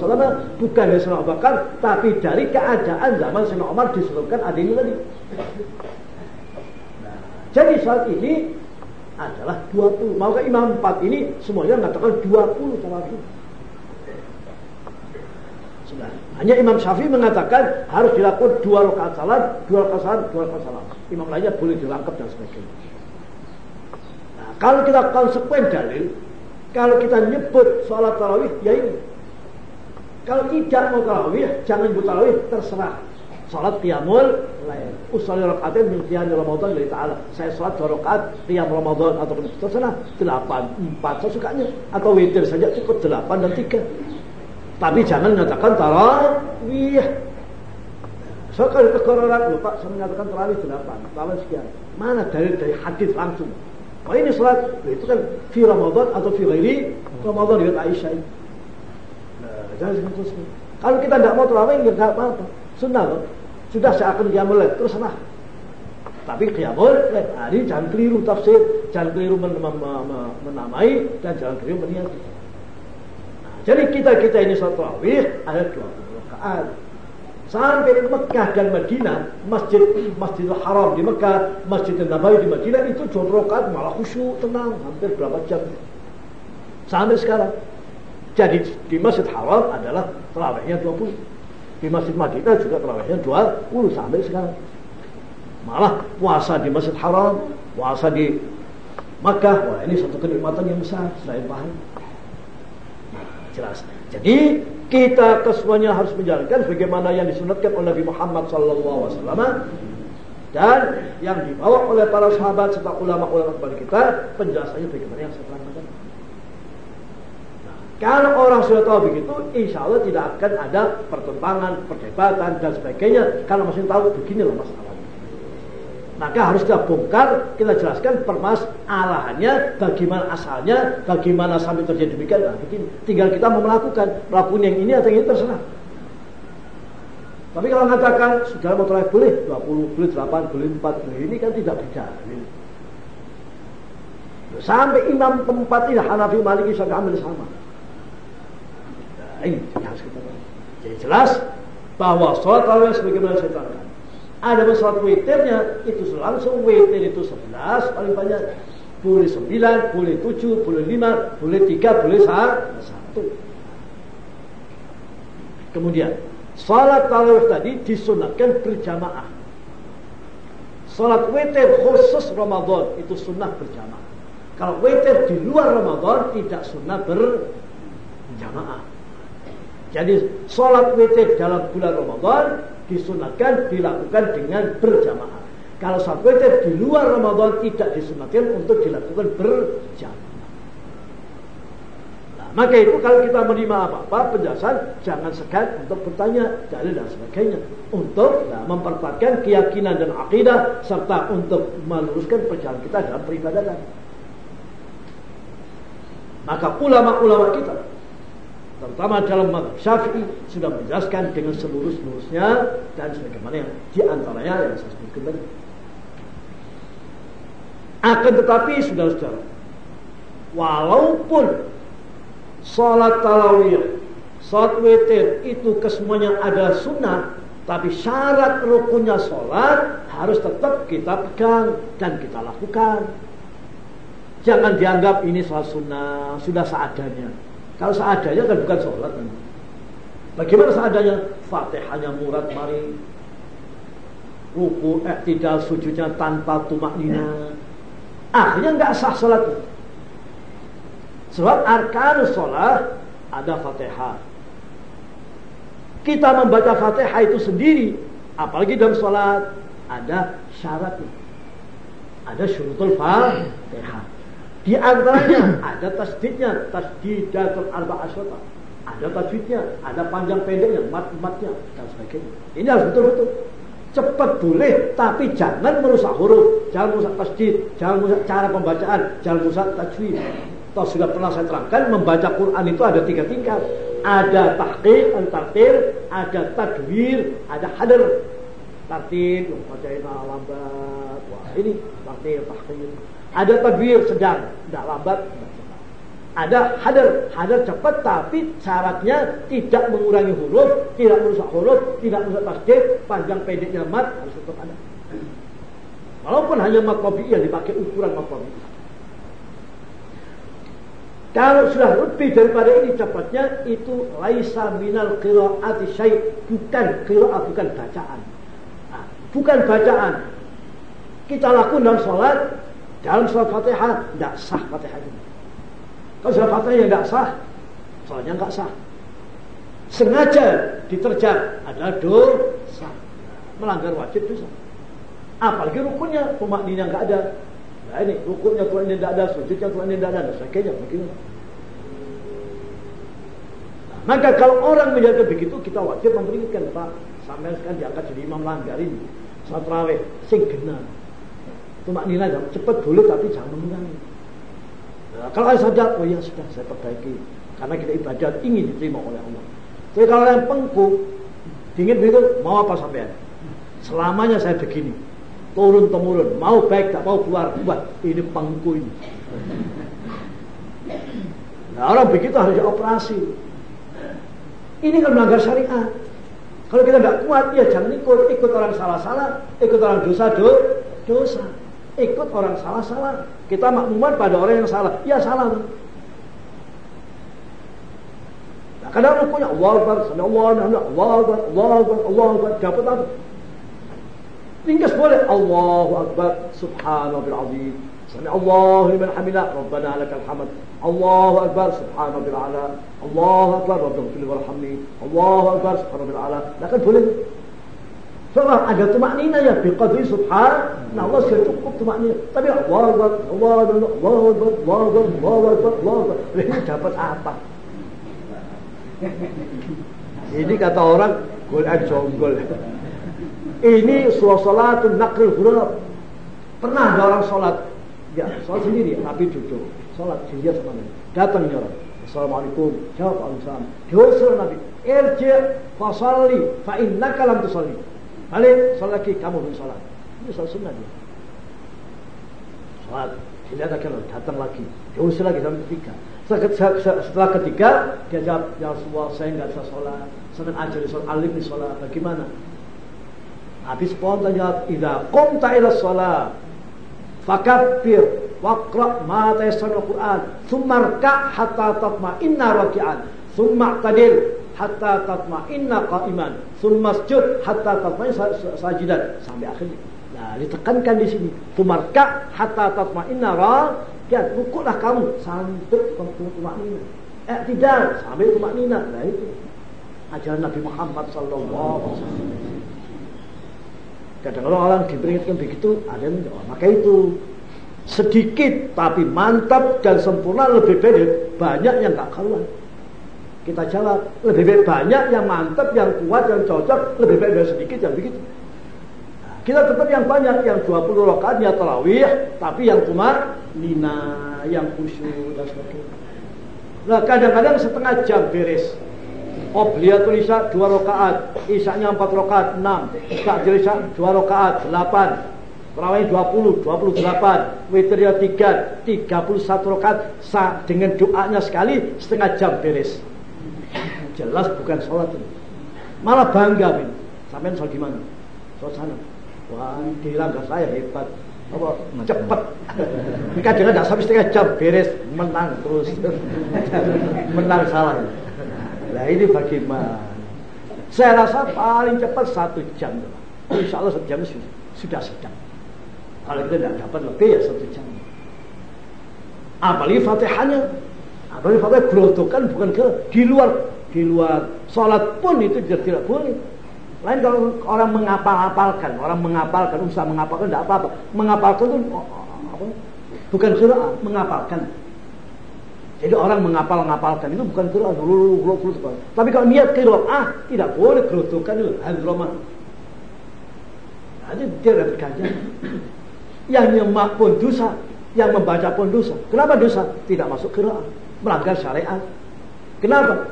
bukan dari Sayyidina Bakar, tapi dari keadaan zaman Sayyidina Umar disebutkan ada ini tadi. Jadi sholat ini adalah 20. Maka Imam 4 ini semuanya mengatakan 20 tarawih. Sudah. Hanya Imam Syafi'i mengatakan harus dilakukan dua rakaat salat, dua rakaat salat, dua rakaat salat. Imam lainnya boleh dilangkap dan sebagainya. Nah, kalau kita konsekuen dalil, kalau kita nyebut sholat tarawih, ya ini. Kalau tidak mau tarawih, jangan nyebut tarawih, terserah. Salat qiyamul lail. Usolli rakaatain min qiyam Ramadan dari Ta'ala. Saya salat dua rakaat qiyam Ramadan atau terserah delapan, empat sesukanya atau witir saja cukup delapan dan tiga. Tapi jangan mengatakan tarawih. So kalau kekororan lupa saya mengatakan tarawih delapan, tarawih sekian. Mana dari dari hadis langsung? Oh ini salat itu kan fi Ramadan atau fi ghairi Ramadan dengan Aisyah. Nah, jangan terus. Kalau kita tidak mau tarawih enggak apa-apa. Sunnah loh. Sudah saya akan qiyamul lail, terus sana. Tapi qiyamul lail, nah, ini jangan keliru tafsir, jangan keliru men men men menamai dan jangan keliru meniati. Nah, jadi kita-kita ini sholat tarawih ada 20 rakaat. Sampai di Mekah dan Madinah, Masjid Masjidil Haram di Mekah, Masjidil Nabawi di Madinah itu rakaat malah khusyuk, tenang, hampir berapa jam. Sampai sekarang. Jadi di Masjid Haram adalah terawihnya 20. Di Masjid Madinah juga terawihnya 20 sampai sekarang. Malah puasa di Masjid Haram, puasa di Makkah, wah ini satu kenikmatan yang besar selain. Nah, jelas. Jadi kita kesemuanya harus menjalankan sebagaimana yang disunatkan oleh Nabi Muhammad SAW dan yang dibawa oleh para sahabat serta ulama-ulama kepada kita penjelasannya bagaimana yang saya terangkan. Kalau orang sudah tahu begitu, insya Allah tidak akan ada pertentangan, perdebatan dan sebagainya. Kalau masih tahu beginilah masalahnya. Maka harus kita bongkar, kita jelaskan permasalahannya, bagaimana asalnya, bagaimana sampai terjadi demikian. Nah, begini. Tinggal kita mau melakukan, melakukan yang ini atau yang ini terserah. Tapi kalau mengatakan sudah mau terakhir boleh 20, boleh 8, boleh 4, boleh ini kan tidak beda. Sampai imam tempat ini Hanafi Maliki sampai ambil sama ini yang harus kita. Jadi jelas bahwa sholat tarawih sebagaimana saya terangkan. Ada sholat witirnya itu langsung witir itu 11 paling banyak boleh 9, boleh 7, boleh 5, boleh 3, boleh 1. Kemudian sholat tarawih tadi disunatkan berjamaah. Sholat witir khusus Ramadan itu sunnah berjamaah. Kalau witir di luar Ramadan tidak sunnah berjamaah. Jadi sholat witir dalam bulan Ramadan disunatkan dilakukan dengan berjamaah. Kalau witir di luar Ramadan tidak disunatkan untuk dilakukan berjamaah. Nah, maka itu kalau kita menerima apa-apa penjelasan jangan segan untuk bertanya dalil dan sebagainya untuk nah, memperkuatkan keyakinan dan akidah serta untuk meluruskan perjalanan kita dalam peribadatan. Maka ulama-ulama kita terutama dalam mazhab Syafi'i sudah menjelaskan dengan seluruh-seluruhnya dan sebagaimana yang di antaranya yang saya sebutkan tadi. Akan tetapi saudara-saudara, walaupun salat tarawih, salat witir itu kesemuanya ada sunnah, tapi syarat rukunnya salat harus tetap kita pegang dan kita lakukan. Jangan dianggap ini salat sunnah, sudah seadanya. Kalau seadanya kan bukan sholat. Bagaimana seadanya? Fatihahnya murad mari. Ruku, eh, tidak sujudnya tanpa tumak nina. Akhirnya nggak sah sholatnya. Sebab arkan sholat ada fatihah. Kita membaca fatihah itu sendiri. Apalagi dalam sholat ada syaratnya. Ada syurutul fatihah. Di antaranya ada tasdidnya, tasdidatul arba asyata. Ada tajwidnya, ada panjang pendeknya, mat-matnya dan sebagainya. Ini harus betul-betul. Cepat boleh, tapi jangan merusak huruf, jangan merusak tasdid, jangan merusak cara pembacaan, jangan merusak tajwid. Toh sudah pernah saya terangkan, membaca Quran itu ada tiga tingkat. Ada tahqiq, al-tartil, ada tadwir, ada hadar. Tartil, yang bacain lambat. Wah, ini tartil, tahqiq. Ada tadbir sedang, tidak lambat, Ada hadar, hadar cepat tapi syaratnya tidak mengurangi huruf, tidak merusak huruf, tidak merusak tasdid, panjang pendeknya mat harus tetap ada. Walaupun hanya mat yang dipakai ukuran mat Kalau sudah lebih daripada ini cepatnya itu laisa minal qiraati syai bukan qiraat bukan bacaan. Nah, bukan bacaan. Kita lakukan dalam sholat dalam surat Fatihah tidak sah Fatihah itu. Kalau surat Fatihah yang tidak sah, soalnya nggak sah. Sengaja diterjang adalah dosa. melanggar wajib dosa. Apalagi rukunnya tumak nina nggak ada. Nah ini rukunnya nina tidak ada, sujudnya nina tidak ada, dan sebagainya. Bagaimana? Nah, maka kalau orang menjaga begitu, kita wajib memberikan Pak. Sampai sekarang diangkat jadi imam langgar ini. Raweh, sing genah. Tumak nina cepat boleh tapi jangan mengurangi. Nah, kalau saya sadar, oh ya sudah saya perbaiki. Karena kita ibadat ingin diterima oleh Allah. Jadi kalau yang pengku, dingin begitu, mau apa sampean? Selamanya saya begini. Turun temurun, mau baik tak mau keluar, buat ini pengku ini. Nah orang begitu harus operasi. Ini kan melanggar syariat. Kalau kita nggak kuat, ya jangan ikut. Ikut orang salah-salah, ikut orang dosa, do, dosa. Ikut orang salah-salah. Kita makmuman pada orang yang salah. Ya salah. Kadang rukunya Allah Akbar, Allah, Allah Akbar, Allah Akbar, Allah Akbar, dapat apa? Ringkas boleh Allahu Akbar, Subhanallah azim. Sami Allah liman hamida, Rabbana lakal hamd. Allahu Akbar, Subhanallah ala. Allahu Akbar, Rabbana fil warhamni. Allahu Akbar, Subhanallah ala. Lakan boleh. Setelah ada tumak nina ya biqadri subhan, nah Allah sudah cukup tumak nina. Tapi Allah Akbar, Allah Akbar, Allah Akbar, Allah Allah Allah. Ini dapat apa? Ini kata orang Quran jonggol. Ini sholatun nakril huruf. Pernah ada orang sholat, ya sholat sendiri, tapi duduk. Sholat sendiri sama Nabi. Datang ini orang. Assalamualaikum. Jawab Waalaikumsalam. Diusul Nabi. Irji fasalli fa innaka lam tusalli. Balik, sholat lagi, kamu belum sholat. Ini sholat sunnah dia. Sholat. Dilihat akhirnya datang lagi. Diusul lagi sampai ketiga. Setelah ketiga dia jawab, ya Rasulullah saya nggak bisa sholat, saya ajari sholat alim di sholat, bagaimana? Habis spontan jawab, idza qumta ila sholat, fakabbir waqra ma tayassara Al-Qur'an, thumma rka' hatta tatma'inna raki'an, thumma tadil hatta tatma'inna qa'iman, thumma sujud hatta tatma'inna sajidan sampai akhirnya. Nah, ditekankan di sini, thumma rka' hatta tatma'inna raki'an rukuklah kamu sampai tumak nina. Eh tidak sampai tumak nina. Nah itu ajaran Nabi Muhammad Sallallahu Alaihi Wasallam. Kadang-kadang orang diperingatkan begitu, ada yang menjawab. Maka itu sedikit tapi mantap dan sempurna lebih baik banyak yang gak karuan. Kita jawab lebih baik banyak yang mantap, yang kuat, yang cocok, lebih baik dari sedikit yang begitu. Kita tetap yang banyak, yang 20 rakaatnya terawih, tapi yang cuma nina, yang khusyuk dan sebagainya. Nah kadang-kadang setengah jam beres. Obligatul isya dua rakaat, isya-nya empat rakaat, enam. Takjil isya dua rakaat, delapan. Terawih 20, 28, witirnya 3, 31 rakaat dengan doanya sekali setengah jam beres. Jelas bukan sholat ini. Malah bangga ini. Sampai sholat di mana? Sholat sana. Wah, dilanggar saya hebat. Apa cepet. Kadang tidak sampai setengah jam beres menang terus. menang salah. Nah ini bagaimana? Saya rasa paling cepat satu jam. Insya Allah satu jam sudah, sudah sedang. Kalau kita tidak dapat lebih ya satu jam. Apalagi fatihahnya. Apalagi fatihah gerodokan bukan ke di luar di luar sholat pun itu tidak boleh lain kalau orang mengapal-apalkan, orang mengapalkan, usaha mengapalkan tidak apa-apa. Mengapalkan itu apa? bukan surah, mengapalkan. Jadi orang mengapal-ngapalkan itu bukan surah, Tapi kalau niat ah tidak boleh kerutukan itu hadromah. Jadi dia dapat kajian. Yang nyemak pun dosa, yang membaca pun dosa. Kenapa dosa? Tidak masuk kira, melanggar syariat. Kenapa?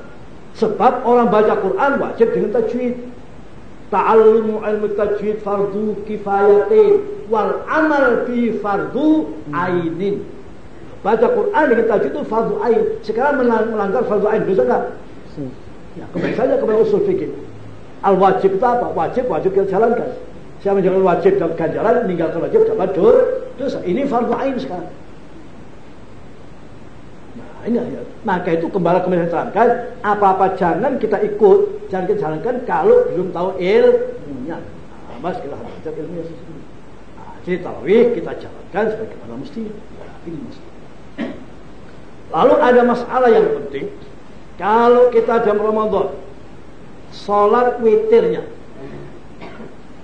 Sebab orang baca Quran wajib dengan tajwid. Ta'allumu ilmu tajwid fardu kifayatin wal amal bi fardu ainin. Baca Quran dengan tajwid itu fardu ain. Sekarang melanggar fardu ain, bisa enggak? Ya, kembali saja kepada usul fikih. Al wajib itu apa? Wajib wajib kita jalankan. Siapa menjalankan wajib dalam ganjaran, meninggalkan wajib dapat dosa. Ini fardu ain sekarang. Ini. Maka itu kembali kemudian terangkan apa-apa jangan kita ikut, jangan kita jalankan kalau belum tahu ilmunya. Nah, mas kita harus belajar ilmunya sendiri. Nah, jadi tarawih kita jalankan sebagaimana mesti. Ya, ini mesti. Lalu ada masalah yang penting. Kalau kita jam Ramadan, sholat witirnya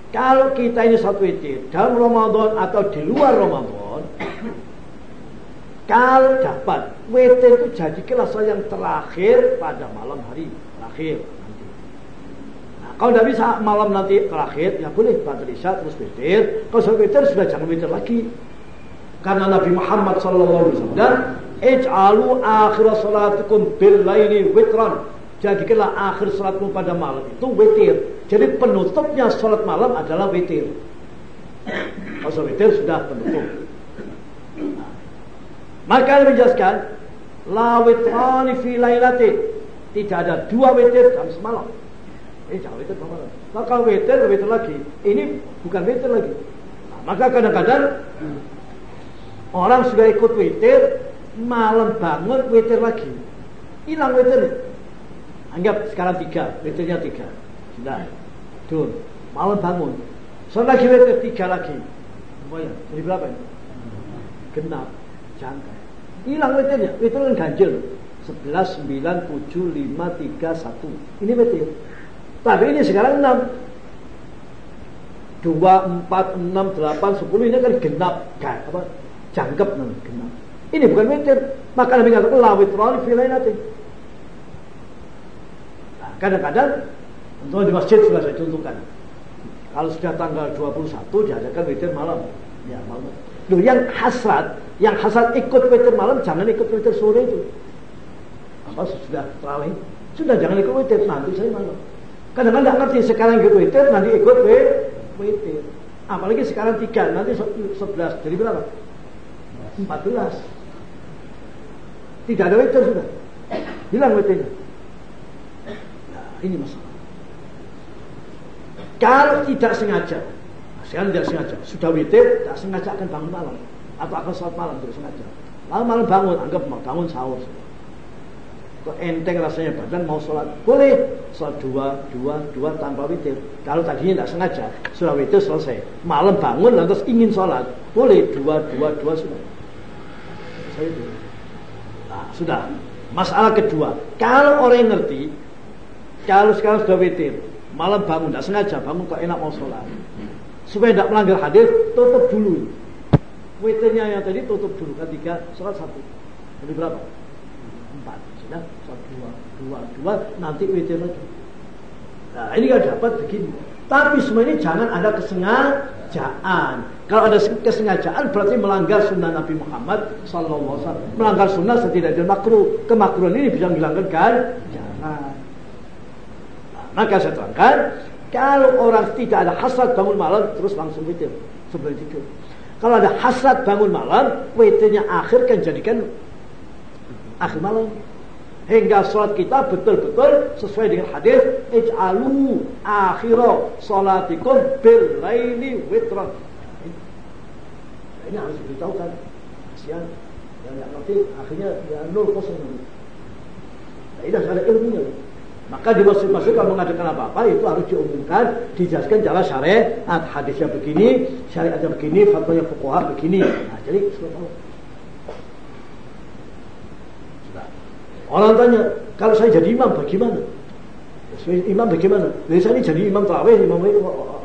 Kalau kita ini satu witir dalam Ramadan atau di luar Ramadan, kalau dapat witir itu jadi kelas yang terakhir pada malam hari terakhir nanti. Nah, kalau tidak bisa malam nanti terakhir, ya boleh pada isya terus witir. Kalau sudah witir sudah jangan witir lagi. Karena Nabi Muhammad sallallahu alaihi wasallam ij'alu akhir salatikum bil laili witran. Jadikanlah akhir salatmu pada malam itu witir. Jadi penutupnya salat malam adalah witir. Kalau witir sudah penutup. Maka dia menjelaskan la witrani fi lailati. Tidak ada dua witir dalam semalam. Ini jangan witir malam. Nah, kalau witir, witir lagi. Ini bukan witir lagi. Nah, maka kadang-kadang orang sudah ikut witir, malam bangun witir lagi. Hilang witir. Anggap sekarang tiga, witirnya tiga. Sudah. Dur. Malam bangun. Soal lagi witir tiga lagi. Lumayan. Jadi berapa ini? Genap. Jangka. Hilang witirnya. Witir kan ganjil. 11, 9, 7, 5, 3, 1. Ini witir. Tapi ini sekarang 6. 2, 4, 6, 8, 10 ini kan genap. Kan, apa? Jangkep namanya genap. Ini bukan witir. Maka Nabi mengatakan la witrani fi lailatin. Nah, kadang-kadang untuk di masjid sudah saya contohkan. Kalau sudah tanggal 21 diadakan witir malam. Ya, malam. Loh, yang hasrat, yang hasrat ikut witir malam, jangan ikut witir sore itu. Apa sudah terawih? Sudah jangan ikut witir, nanti saya malam. Kadang-kadang nggak ngerti sekarang ikut witir, nanti ikut witir. Apalagi sekarang tiga, nanti sebelas, jadi berapa? Empat belas. Tidak ada witir sudah. Hilang witirnya. Nah, ini masalah. Kalau tidak sengaja, sekarang tidak sengaja. Sudah witir, tak sengaja akan bangun malam. Atau akan sholat malam, tidak sengaja. Lalu malam bangun, anggap mau bangun sahur. Kok enteng rasanya badan mau sholat. Boleh. Sholat dua, dua, dua tanpa witir. Kalau tadinya tidak sengaja, sudah witir selesai. Malam bangun, lantas ingin sholat. Boleh. Dua, dua, dua sudah. Saya itu. Nah, sudah. Masalah kedua. Kalau orang yang ngerti, kalau sekarang sudah witir, malam bangun, tidak sengaja bangun kok enak mau sholat supaya tidak melanggar hadis tutup dulu. Witirnya yang tadi tutup dulu. Ketika sholat satu. Jadi berapa? Empat. Sudah sholat dua dua dua nanti witir lagi. Nah ini kan dapat begini. Tapi semua ini jangan ada kesengajaan. Kalau ada kesengajaan berarti melanggar sunnah Nabi Muhammad Sallallahu Alaihi Wasallam. Melanggar sunnah setidaknya makruh. Kemakruhan ini bisa menghilangkan kan jangan nah, maka saya terangkan kalau orang tidak ada hasrat bangun malam, terus langsung witir sebelum tidur. Kalau ada hasrat bangun malam, witirnya akhir kan jadikan akhir malam. Hingga sholat kita betul-betul sesuai dengan hadis ij'alu akhira salatikum bil laili witran. Ini harus diberitahukan. Kasihan yang nggak ngerti akhirnya ya nol kosong. Nah, ini harus ada ilmunya. Maka di masjid-masjid kalau mengadakan apa-apa itu harus diumumkan, dijelaskan cara syariat, hadisnya begini, syariatnya begini, fatwanya fuqaha begini. Nah, jadi tahu. Orang tanya, kalau saya jadi imam bagaimana? Imam bagaimana? Jadi saya ini jadi imam terawih, imam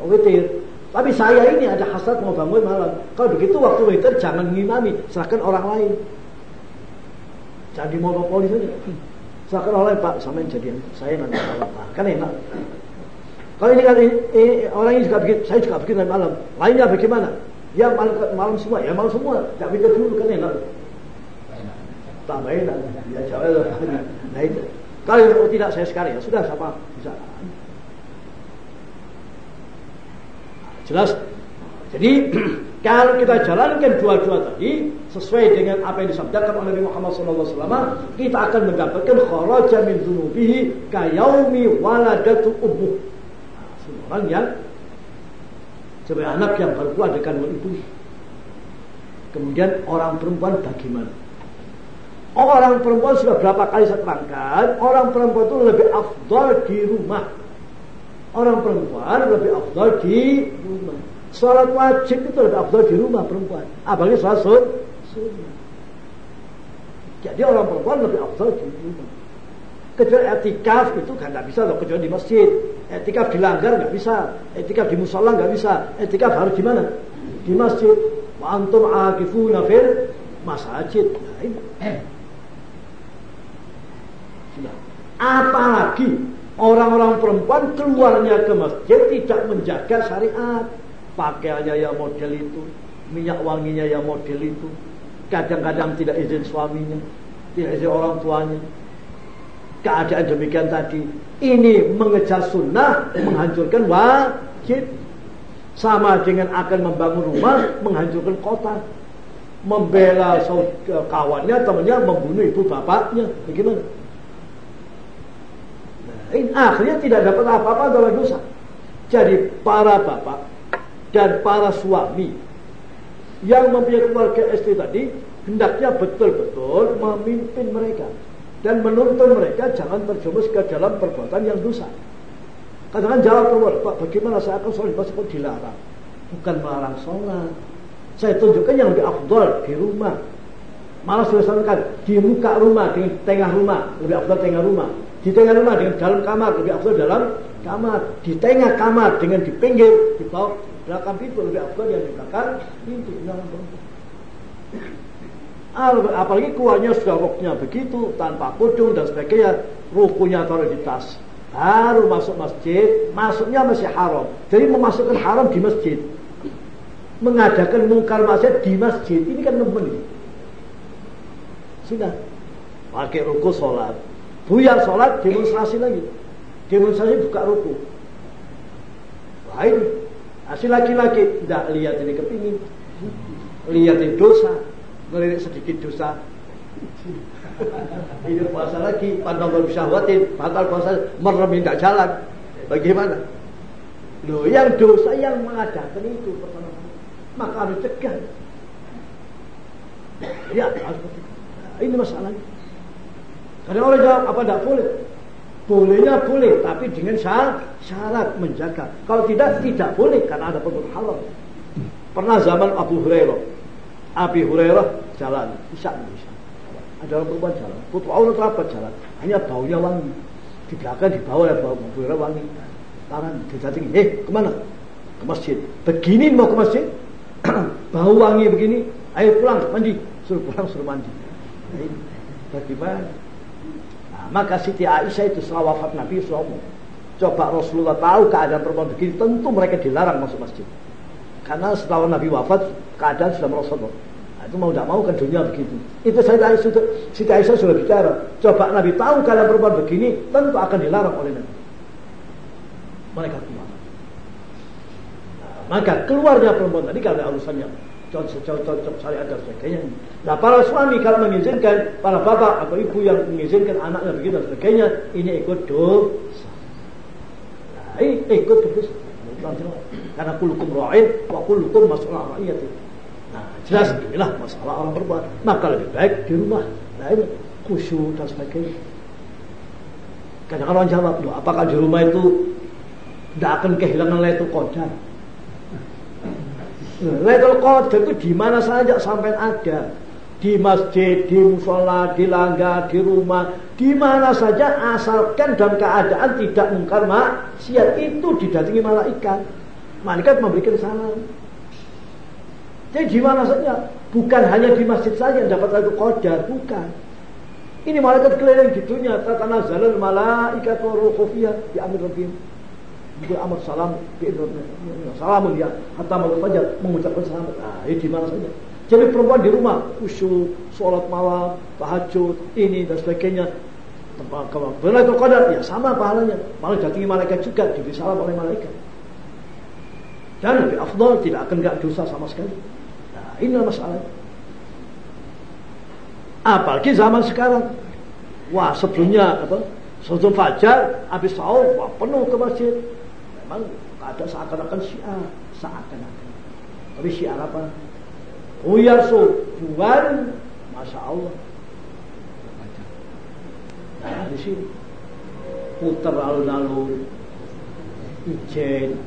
witir. Tapi saya ini ada hasrat mau bangun malam. Kalau begitu waktu witir jangan ngimami, serahkan orang lain. Jangan dimonopoli saja. Seakan oleh Pak sama yang jadi saya nanti malam. Nah, kan enak. Kalau ini kan orang ini juga bikin, saya juga bikin malam. Lainnya bagaimana? Ya malam, malam semua, ya malam semua. Tidak bikin dulu kan enak. Tambah enak. Ya jawab Nah itu. Kalau tidak saya sekali ya sudah siapa bisa. Jelas. Jadi kalau kita jalankan dua-dua tadi sesuai dengan apa yang disabdakan oleh Nabi Muhammad SAW, kita akan mendapatkan kharaja min dzunubihi kayaumi waladatu ummuh. Nah, orang yang sebagai anak yang baru keluar dari kandungan ibu. Kemudian orang perempuan bagaimana? Orang perempuan sudah berapa kali saya terangkan, orang perempuan itu lebih afdal di rumah. Orang perempuan lebih afdal di rumah. Sholat wajib itu lebih afdal di rumah perempuan. Apalagi sholat sunnah. Jadi orang perempuan lebih afdal di rumah. Kecuali etikaf itu kan tidak bisa loh kecuali di masjid. etikaf dilanggar nggak bisa, etikaf di musola nggak bisa, etikaf harus di mana? Di masjid. Wa antum akifuna fil masjid. Nah. Apalagi orang-orang perempuan keluarnya ke masjid tidak menjaga syariat. Pakaiannya ya model itu, minyak wanginya ya model itu. Kadang-kadang tidak izin suaminya, tidak izin orang tuanya. Keadaan demikian tadi, ini mengejar sunnah, menghancurkan wajib. Sama dengan akan membangun rumah, menghancurkan kota. Membela kawannya, temannya, membunuh ibu bapaknya. Bagaimana? ini akhirnya tidak dapat apa-apa dalam dosa. Jadi para bapak dan para suami yang mempunyai keluarga istri tadi hendaknya betul-betul memimpin mereka dan menuntun mereka jangan terjerumus ke dalam perbuatan yang dosa. Kadang-kadang jawab keluar, Pak, bagaimana saya akan sholat di dilarang? Bukan melarang sholat. Saya tunjukkan yang lebih afdol di rumah. Malah saya sampaikan di muka rumah, di tengah rumah, lebih afdol tengah rumah. Di tengah rumah dengan dalam kamar lebih afdal dalam kamar. Di tengah kamar dengan di pinggir, di bawah belakang pintu lebih afdal yang di belakang pintu. Apalagi kuahnya sudah roknya begitu, tanpa kudung dan sebagainya, rukunya taruh di tas. Baru masuk masjid, masuknya masih haram. Jadi memasukkan haram di masjid. Mengadakan mungkar masjid di masjid. Ini kan nemen. Sudah. Pakai ruku sholat Buyar sholat, demonstrasi lagi. Demonstrasi buka ruku. Lain. Hasil laki-laki. Tidak lihat ini kepingin. Lihat ini dosa. Ngelirik sedikit dosa. Ini puasa lagi. Pandang baru syahwatin. Batal puasa. Merem tidak jalan. Bagaimana? Loh, yang dosa yang mengadakan itu maka harus cegah. Ya, harus Ini masalahnya. Karena orang jawab apa tidak boleh? Bolehnya boleh, tapi dengan syarat, syarat menjaga. Kalau tidak, tidak boleh karena ada perbuatan halal. Pernah zaman Abu Hurairah, Abi Hurairah jalan, bisa bisa. Ada orang perempuan jalan, putu Allah terapat jalan, hanya baunya wangi. Di belakang di bawah ada bau Abu Hurairah wangi. Tangan didatangi, eh ke mana? Ke masjid. Begini mau ke masjid, bau wangi begini, ayo pulang mandi, suruh pulang suruh mandi. Nah, bagaimana? Maka Siti Aisyah itu setelah wafat Nabi SAW coba Rasulullah tahu keadaan perempuan begini tentu mereka dilarang masuk masjid. Karena setelah Nabi wafat keadaan sudah merosot nah, itu mau tidak mau kan dunia begitu. Itu Siti Aisyah, Siti Aisyah sudah bicara. Coba Nabi tahu keadaan perempuan begini tentu akan dilarang oleh Nabi. Mereka keluar. Nah, maka keluarnya perempuan tadi karena alasannya cocok-cocok syariat dan sebagainya. Nah para suami kalau mengizinkan, para bapak atau ibu yang mengizinkan anaknya begitu dan sebagainya, ini ikut dosa. Nah, ini ikut dosa. Karena kulukum ra'in wa kulukum masalah rakyat. Nah jelas inilah masalah orang berbuat. Maka lebih baik di rumah. Nah ini khusyuk dan sebagainya. Kadang orang jawab, apakah di rumah itu tidak akan kehilangan Lailatul Qadar? Lailatul Qadar itu di mana saja sampai ada. Di masjid, di musola, di langgar, di rumah, di mana saja asalkan dalam keadaan tidak mungkar maksiat itu didatangi malaikat. Malaikat memberikan salam. Jadi di mana saja, bukan hanya di masjid saja yang dapat Lailatul Qadar, bukan. Ini malaikat keliling di dunia, tatanazalul malaikat wa ruhu di amir rabbihim. Juga amat salam salamun ya. Hatta malam fajar mengucapkan salam. Nah ini di mana saja. Jadi perempuan di rumah khusyuk sholat malam tahajud ini dan sebagainya. Tempat kalau itu Qadar ya sama pahalanya. Malah datangi malaikat juga diberi salam oleh malaikat. Dan lebih afdal tidak akan gak dosa sama sekali. Nah inilah masalah. Apalagi zaman sekarang. Wah sebelumnya apa sebelum fajar habis sahur wah penuh ke masjid memang ada seakan-akan syiar seakan-akan. Tapi syiar apa? Uyarsu buan Masya Allah. Nah di sini. Putar alun-alun. Ijen.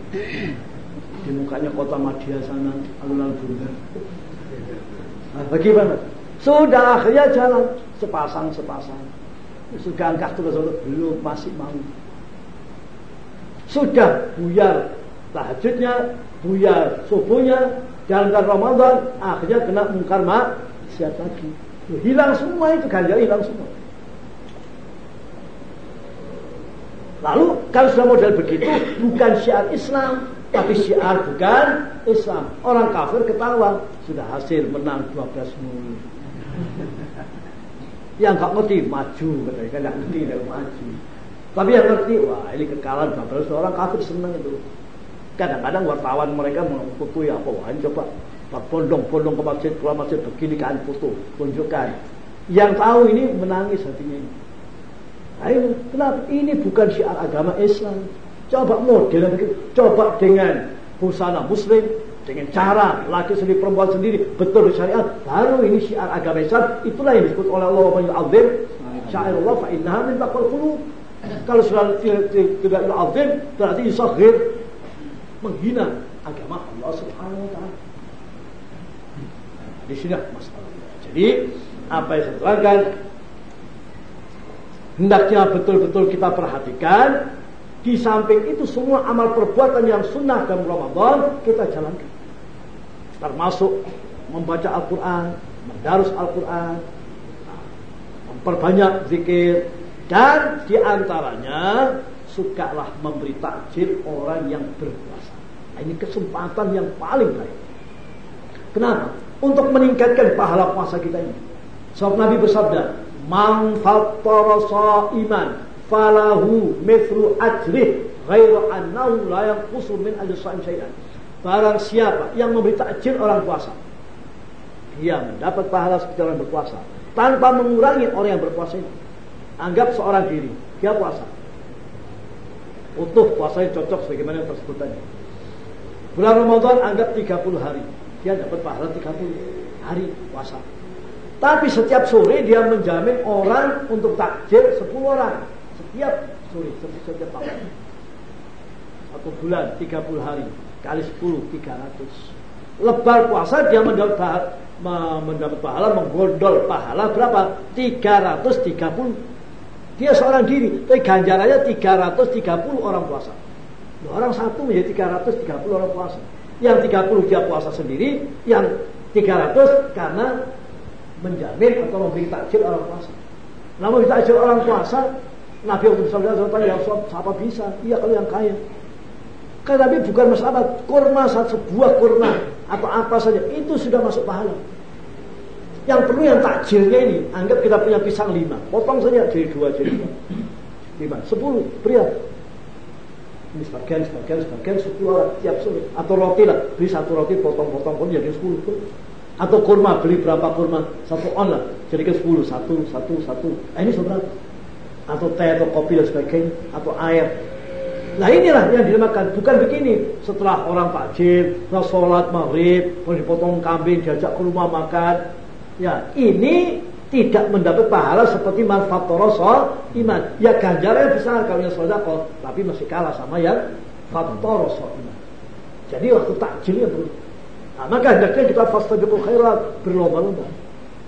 Di mukanya kota Madia sana alun-alun bundar nah, bagaimana? Sudah akhirnya jalan. Sepasang sepasang sudah angkat terus belum masih mau Sudah buyar tahajudnya, buyar subuhnya, jalankan Ramadan, akhirnya kena mungkar maksiat lagi. Hilang semua itu ganja hilang semua. Lalu kalau sudah model begitu bukan syiar Islam, tapi syiar bukan Islam. Orang kafir ketawa sudah hasil menang 12 mulu. Yang nggak ngerti maju katanya kan nggak ngerti maju. Tapi yang ngerti wah ini kekalahan 12 orang kafir senang itu. Kadang-kadang wartawan mereka ya apa wah coba bondong-bondong ke masjid keluar masjid begini kan foto tunjukkan. Yang tahu ini menangis hatinya. Ayo, kenapa? Ini bukan syiar agama Islam. Coba model. Coba dengan busana muslim, dengan cara laki sendiri perempuan sendiri betul syariat baru ini syiar agama Islam itulah yang disebut oleh Allah wa yu'adzim Allah fa innaha min taqwal qulub kalau sudah tidak yu'adzim berarti yusaghir menghina agama Allah Subhanahu wa taala. Di sini masalah. Jadi apa yang saya terangkan? Hendaknya betul-betul kita perhatikan di samping itu semua amal perbuatan yang sunnah dalam Ramadan kita jalankan. Termasuk membaca Al-Quran, mendarus Al-Quran, memperbanyak zikir, dan di antaranya sukalah memberi takjil orang yang berpuasa. Nah, ini kesempatan yang paling baik. Kenapa? Untuk meningkatkan pahala puasa kita ini. Sebab Nabi bersabda, Man fattara iman falahu mithlu ajrih ghairu annahu la yanqusu min ajri syai'an. Barang siapa yang memberi takjil orang puasa, dia mendapat pahala seperti orang berpuasa tanpa mengurangi orang yang berpuasa itu. Anggap seorang diri, dia puasa. Utuh puasanya cocok sebagaimana tersebut tadi. Bulan Ramadan anggap 30 hari. Dia dapat pahala 30 hari puasa. Tapi setiap sore dia menjamin orang untuk takjil 10 orang. Setiap sore, setiap, setiap tahun. Satu bulan, 30 hari. Kali 10, 300. Lebar puasa dia mendapat pahala, mendapat pahala, menggondol pahala berapa? 330. Dia seorang diri, tapi ganjarannya 330 orang puasa. Orang satu menjadi 330 orang puasa. Yang 30 dia puasa sendiri, yang 300 karena menjamin atau memberi takjil orang puasa. Namun takjil orang puasa, Nabi Muhammad SAW yang siapa bisa? Iya kalau yang kaya. Kan tapi bukan masalah kurma sebuah kurma atau apa saja itu sudah masuk pahala. Yang perlu yang takjilnya ini, anggap kita punya pisang lima, potong saja jadi dua jadi lima, lima, sepuluh, pria. Ini sebagian, sebagian, sebagian, sepuluh orang tiap sore. Atau roti lah, beli satu roti, potong-potong pun jadi sepuluh. Atau kurma, beli berapa kurma? Satu on lah. Jadi ke sepuluh. Satu, satu, satu. Nah, ini seberapa? Atau teh, atau kopi, dan sebagainya. Atau air. Nah inilah yang dinamakan. Bukan begini. Setelah orang takjil, setelah sholat maghrib, dipotong kambing, diajak ke rumah makan. Ya, ini tidak mendapat pahala seperti manfaat torosol iman. Ya ganjarannya besar kalau yang sodako, tapi masih kalah sama yang fatorosol iman. Jadi waktu takjilnya perlu Nah, maka hendaknya kita fastabiqul khairat berlomba-lomba.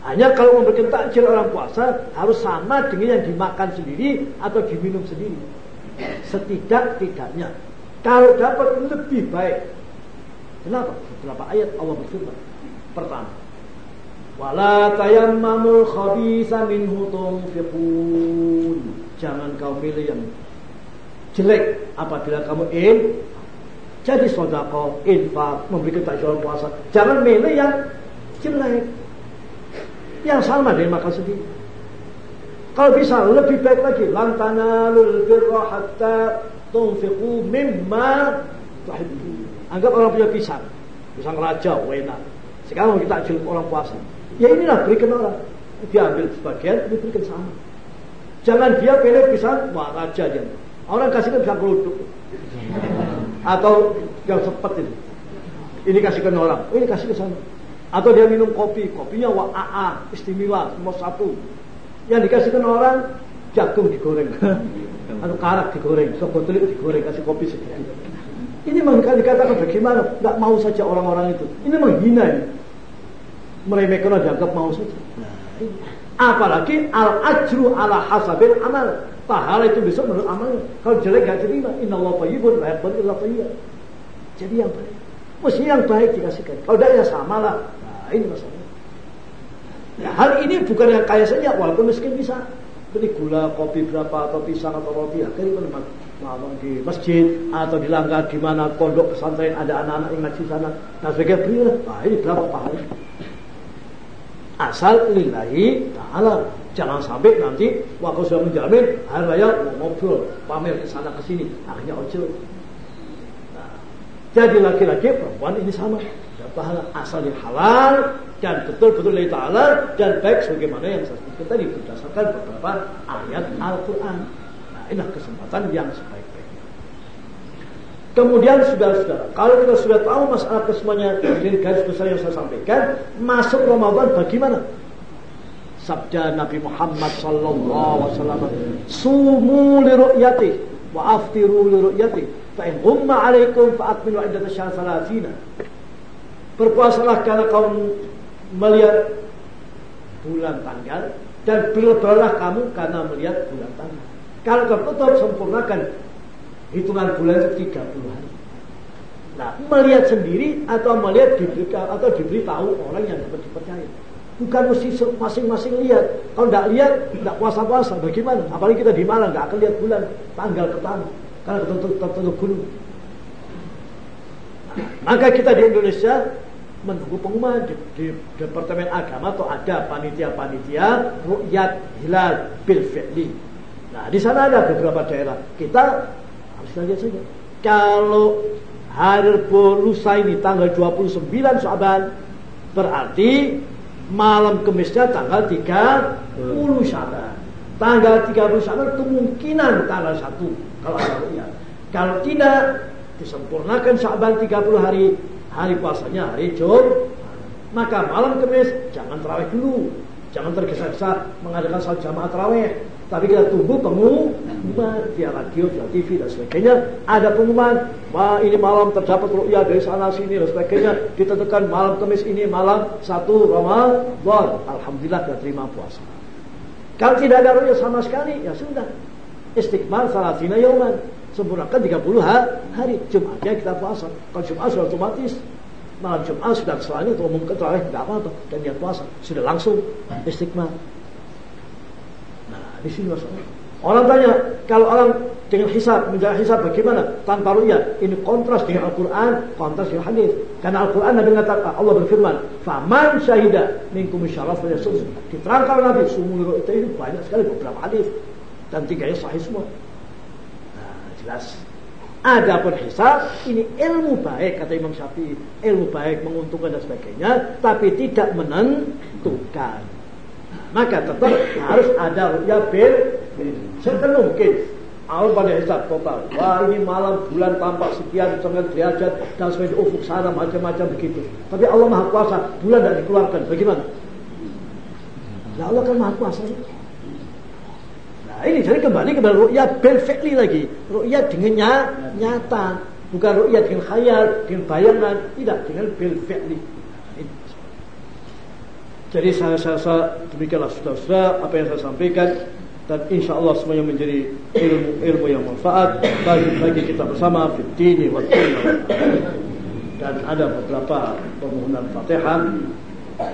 Hanya kalau memberikan takjil orang puasa harus sama dengan yang dimakan sendiri atau diminum sendiri. Setidak-tidaknya kalau dapat lebih baik. Kenapa? Beberapa ayat Allah berfirman. Pertama, wala tayammamul khabisa minhu. Jangan kau milih yang jelek apabila kamu in jadi sodako, infak, memberi ketajaman puasa. Jangan milih yang jelek. Yang sama dengan makan sendiri. Kalau bisa lebih baik lagi. Lantana lul birra hatta tunfiqu mimma. Anggap orang punya pisang. Pisang raja, wena. Sekarang kita ajil orang puasa. Ya inilah berikan orang. Dia ambil sebagian, diberikan sama. Jangan dia pilih pisang, wah raja aja. Orang kasihkan pisang kerudung atau yang sepet ini. Ini kasihkan orang, oh, ini kasih ke sana. Atau dia minum kopi, kopinya wa AA, istimewa, nomor satu. Yang dikasihkan orang jagung digoreng, atau karak digoreng, sebotol itu digoreng, kasih kopi sedikit. Ini dikatakan bagaimana? Gak mau saja orang-orang itu. Ini menghina ini. Meremehkan dianggap mau saja. Nah, Apalagi al ajru ala hasabil amal. pahala itu besok menurut amalnya. Kalau jelek gak terima, inna Allah tayyibun la yaqbalu illa. Jadi yang baik. Mesti yang baik dikasihkan. Kalau tidak ya sama lah. Nah ini masalahnya. Nah, hal ini bukan yang kaya saja, walaupun miskin bisa beli gula, kopi berapa, atau pisang atau roti, akhirnya menemat malam di masjid atau di langgar di mana pondok pesantren ada anak-anak yang ngaji sana. Nah sebagai belilah, nah ini berapa pahala? Asal lillahi ta'ala Jangan sampai nanti waktu sudah menjamin hari raya ngobrol, pamer ke sana ke sini, akhirnya ojo. Nah, jadi laki-laki perempuan ini sama, dapat pahala asal yang halal dan betul-betul lillahi taala dan baik sebagaimana yang saya sebutkan tadi berdasarkan beberapa ayat Al-Qur'an. Nah, inilah kesempatan yang sebaik-baiknya. Kemudian saudara-saudara, kalau kita sudah tahu masalah kesemuanya dari garis besar yang saya sampaikan, masuk Ramadan bagaimana? sabda Nabi Muhammad sallallahu alaihi wasallam sumu li ru'yati wa aftiru li ru'yati fa in humma alaikum fa akmilu iddat salatina berpuasalah karena kamu melihat bulan tanggal dan berlebaranlah kamu karena melihat bulan tanggal. Kalau tertutup sempurnakan hitungan bulan itu 30 hari Nah, melihat sendiri atau melihat diberi atau diberitahu orang yang dapat dipercaya. Bukan mesti masing-masing lihat. Kalau tidak lihat, tidak puasa-puasa. Bagaimana? Apalagi kita di Malang, nggak akan lihat bulan tanggal pertama. Karena tertutup, tertutup gunung. Maka kita di Indonesia menunggu pengumuman di, di Departemen Agama atau ada panitia-panitia rukyat hilal bil. Nah, di sana ada beberapa daerah. Kita harus lihat saja. Kalau hari lusa ini tanggal 29 Syaban berarti malam kemisnya tanggal 30 Syaban. Tanggal 30 Syaban kemungkinan tanggal 1 kalau ada ya. Kalau tidak disempurnakan Syaban 30 hari, hari puasanya hari Jumat. Maka malam kemis jangan terawih dulu. Jangan tergesa-gesa mengadakan salat jamaah terawih. Tapi kita tunggu pengumuman via radio, via TV dan sebagainya. Ada pengumuman, wah ini malam terdapat ru'yah dari sana sini dan sebagainya. Ditentukan malam kemis ini malam satu Ramadan. Alhamdulillah kita terima puasa. Kalau tidak ada ru'yah sama sekali, ya sudah. Istiqmal salatina yauman. Sempurnakan 30 hari. Jumatnya kita puasa. Kalau Jumat sudah otomatis malam Jumat sudah selain itu umum terawih tidak apa-apa dan dia puasa sudah langsung istiqmal di sini masalah. Orang tanya, kalau orang dengan hisab, menjaga hisab bagaimana? Tanpa ru'yah. Ini kontras dengan Al-Quran, kontras dengan hadis. Karena Al-Quran Nabi mengatakan, Allah berfirman, Faman syahidah minkum syaraf wa yasum. Diterangkan Nabi, sumul itu ini banyak sekali beberapa hadis. Dan tiganya sahih semua. Nah, jelas. Adapun hisab ini ilmu baik kata Imam Syafi'i, ilmu baik menguntungkan dan sebagainya, tapi tidak menentukan. Maka tetap harus ada rupiah bil sepenuh mungkin. Awal pada hisab total. Wah ini malam bulan tampak sekian sangat derajat dan sebagai ufuk sana macam-macam begitu. Tapi Allah Maha Kuasa, bulan tidak dikeluarkan. Bagaimana? Nah Allah kan Maha Kuasa. Nah ini jadi kembali kepada ru'yah bil fi'li lagi. Ru'yah dengan nyata. Bukan ru'yah dengan khayal, dengan bayangan. Tidak, dengan bil fi'li. Jadi saya rasa demikianlah sudah-sudah apa yang saya sampaikan. Dan insya Allah semuanya menjadi ilmu-ilmu yang manfaat bagi bagi kita bersama fitini wa dan ada beberapa permohonan fatihah.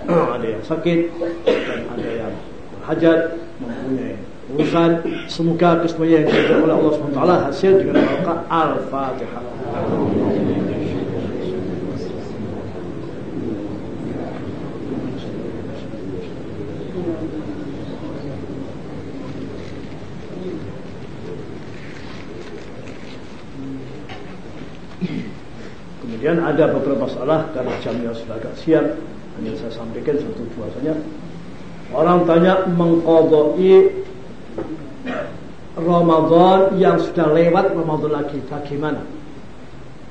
Ada yang sakit dan ada yang berhajat mempunyai urusan. Semoga kesemuanya yang dijaga oleh Allah SWT hasil dengan al-fatihah Kemudian ada beberapa masalah karena jamnya sudah agak siang, hanya saya sampaikan satu dua saja. Orang tanya mengkodoi Ramadan yang sudah lewat Ramadan lagi bagaimana?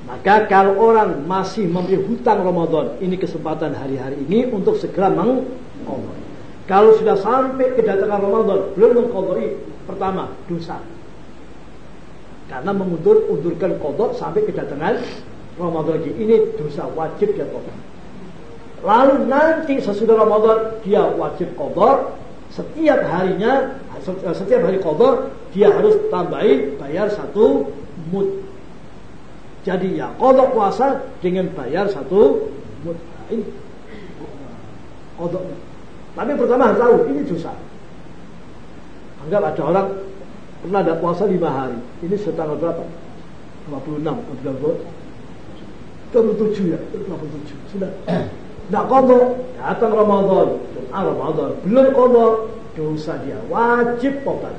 Maka kalau orang masih memberi hutang Ramadan, ini kesempatan hari-hari ini untuk segera mengkodoi. Kalau sudah sampai kedatangan Ramadan belum mengkodoi, pertama dosa. Karena mengundur undurkan kodok sampai kedatangan Ramadan lagi. Ini dosa wajib dia kodok. Lalu nanti sesudah Ramadan dia wajib kodok Setiap harinya, setiap hari kodok, dia harus tambahin bayar satu mut. Jadi ya kodok puasa dengan bayar satu mut. Nah, ini kodoknya. Tapi pertama harus tahu ini dosa. Anggap ada orang pernah ada puasa lima hari. Ini setanggal berapa? 56 atau 27 ya, 27 sudah. Tidak kodok, datang Ramadan, ah Ramadan belum kodok, dosa dia wajib tobat.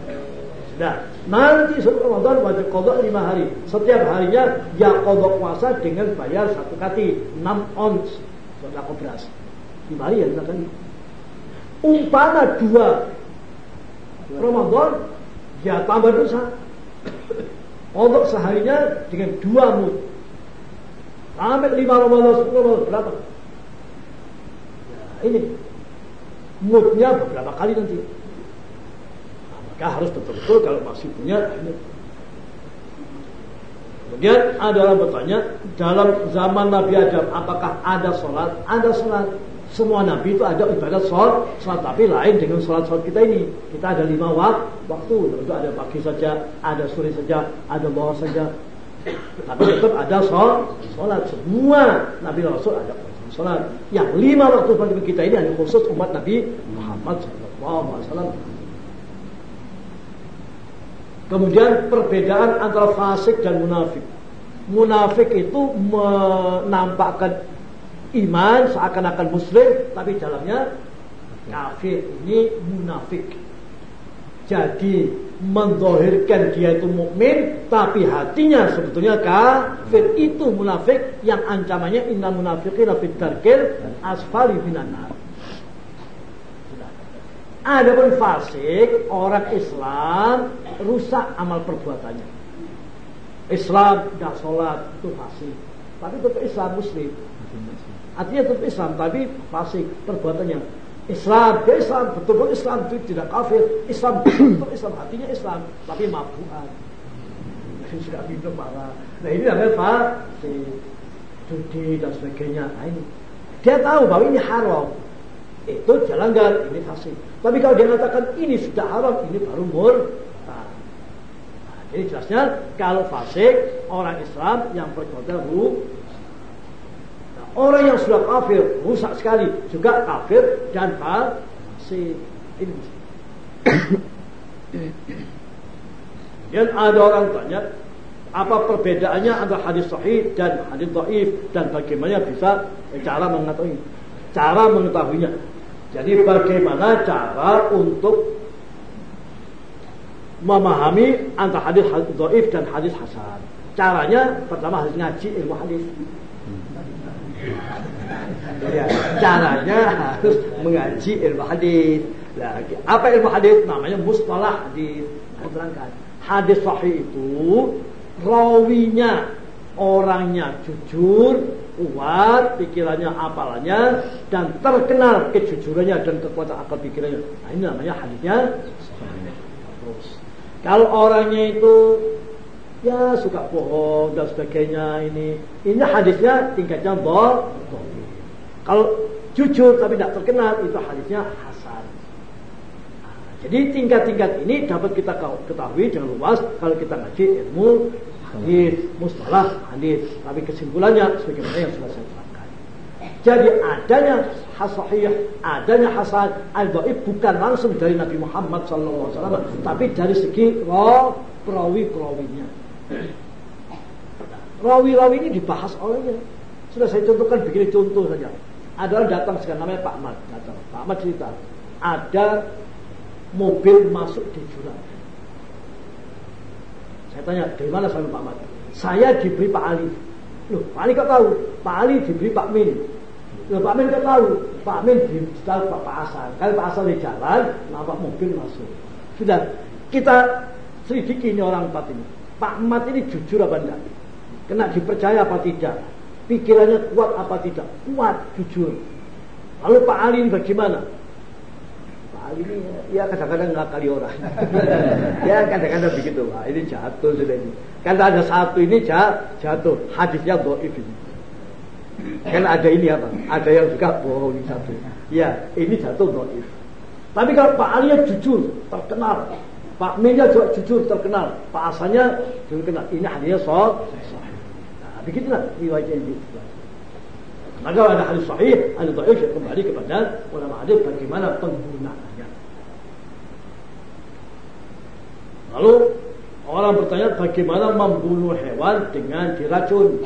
Sudah, nanti setelah Ramadan wajib kodok lima hari. Setiap harinya dia kodok puasa dengan bayar satu kati 6 ons sudah beras. Lima hari ya lima kali. Umpama dua Ramadan, dia tambah dosa. Kodok seharinya dengan dua mut. Sampai lima Ramadan, sepuluh Ramadan, berapa? Ya, ini mutnya beberapa kali nanti. Nah, maka harus betul-betul kalau masih punya ini. Kemudian ada orang bertanya, dalam zaman Nabi Adam apakah ada sholat? Ada sholat. Semua Nabi itu ada ibadat sholat, sholat tapi lain dengan sholat-sholat kita ini. Kita ada lima waktu, itu ada pagi saja, ada sore saja, ada bawah saja. Tapi tetap ada sholat. Semua Nabi Rasul ada sholat. Yang lima waktu bagi kita ini hanya khusus umat Nabi Muhammad SAW. Kemudian perbedaan antara fasik dan munafik. Munafik itu menampakkan iman seakan-akan muslim tapi dalamnya kafir. Ini munafik. Jadi mendohirkan dia itu mukmin tapi hatinya sebetulnya kafir itu munafik yang ancamannya inna munafiqina fid darkil asfali nar. Adapun fasik orang Islam rusak amal perbuatannya. Islam tidak sholat itu fasik, tapi tetap Islam Muslim. Artinya tetap Islam tapi fasik perbuatannya. Islam, dia Islam, betul-betul Islam itu tidak kafir. Islam betul Islam, hatinya Islam, tapi mabuan. Sudah minum marah. Nah ini namanya si judi dan sebagainya. Nah, ini. Dia tahu bahwa ini haram. Itu jalan gal, ini fasik. Tapi kalau dia mengatakan ini sudah haram, ini baru mur. Nah, jadi jelasnya kalau fasik orang Islam yang berkota bu Orang yang sudah kafir rusak sekali juga kafir dan fasik. Ini Dan ada orang tanya apa perbedaannya antara hadis sahih dan hadis dhaif dan bagaimana bisa cara mengetahui cara mengetahuinya. Jadi bagaimana cara untuk memahami antara hadis dhaif dan hadis hasan. Caranya pertama harus ngaji ilmu hadis. Ya, caranya harus mengaji ilmu hadis. Nah, apa ilmu hadis? Namanya mustalah hadis. Terangkan. Hadis sahih itu rawinya orangnya jujur, kuat, pikirannya, apalannya, dan terkenal kejujurannya dan kekuatan akal pikirannya. Nah, ini namanya hadisnya Terus. Kalau orangnya itu ya suka bohong dan sebagainya ini, ini hadisnya tingkatnya bohong. Kalau jujur tapi tidak terkenal itu hadisnya hasan. Nah, jadi tingkat-tingkat ini dapat kita ketahui dengan luas kalau kita ngaji ilmu hadis, mustalah hadis. Tapi kesimpulannya sebagaimana yang sudah saya terangkan. Jadi adanya hasahiyah, adanya hasan al-dhaif bukan langsung dari Nabi Muhammad SAW, tapi dari segi perawi-perawinya. Rawi-rawi ini dibahas olehnya. Sudah saya contohkan begini contoh saja ada orang datang sekarang namanya Pak Mat datang. Pak Mat cerita ada mobil masuk di jurang. Saya tanya dari mana sama Pak Mat? Saya diberi Pak Ali. Loh, Pak Ali kok tahu? Pak Ali diberi Pak Min. Loh, Pak Min kok tahu? Pak Min diberi Pak, Pak Asal. Kalau Pak Asal di jalan, nampak mobil masuk. Sudah, kita selidiki ini orang empat ini. Pak Mat ini jujur apa enggak? Kena dipercaya apa tidak? Pikirannya kuat apa tidak? Kuat, jujur. Lalu Pak Ali bagaimana? Pak Ali ini ya kadang-kadang nggak kali orang. ya kadang-kadang begitu. Pak. Ini jatuh sudah ini. Karena ada satu ini jatuh. Hadisnya doif ini. Kan ada ini apa? Ada yang juga bohong satu. Ya, ini jatuh doif. Tapi kalau Pak Ali jujur, terkenal. Pak Minja juga jujur, terkenal. Pak Asannya terkenal. Ini hadisnya soal. Nah, begitulah riwayat ini. Maka ada hadis sahih, ada dhaif kembali kepada ulama hadis bagaimana penggunaannya. Lalu orang bertanya bagaimana membunuh hewan dengan diracun.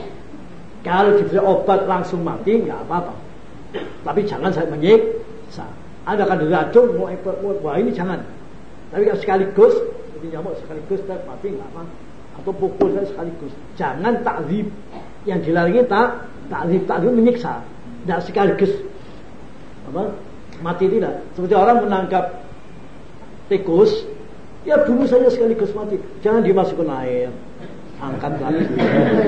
Kalau diberi obat langsung mati nggak apa-apa. Tapi jangan saya menyiksa. Ada kan diracun mau wah ini jangan. Tapi kalau sekaligus jadi nyamuk sekaligus dan mati apa. Atau pukul saya sekaligus. Jangan takzib. Yang dilarangi tak takzib takzib menyiksa. Tidak sekaligus apa mati tidak. Seperti orang menangkap tikus Ya bunuh saja sekaligus mati. Jangan dimasukkan air. Angkat lagi,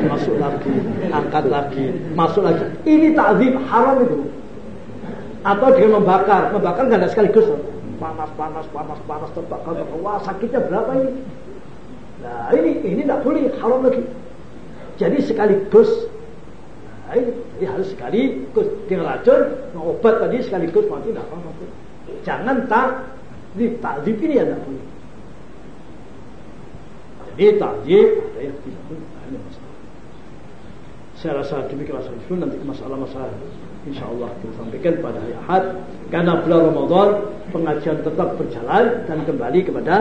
masuk lagi, angkat lagi, masuk lagi. Ini takzib haram itu. Atau dengan membakar, membakar nggak ada sekaligus. Panas, panas, panas, panas, terbakar, terbakar. Wah sakitnya berapa ini? Nah ini, ini tidak boleh, haram lagi. Jadi sekaligus Nah, ini, ini harus sekaligus dengan racun, obat tadi sekaligus mati tidak apa-apa. Jangan tak, ini takzib ini yang tidak boleh. Jadi takjib ada yang tidak ada masalah. Saya rasa demikian masalah itu nanti masalah-masalah insya Allah kita sampaikan pada hari Ahad. Karena bulan Ramadan pengajian tetap berjalan dan kembali kepada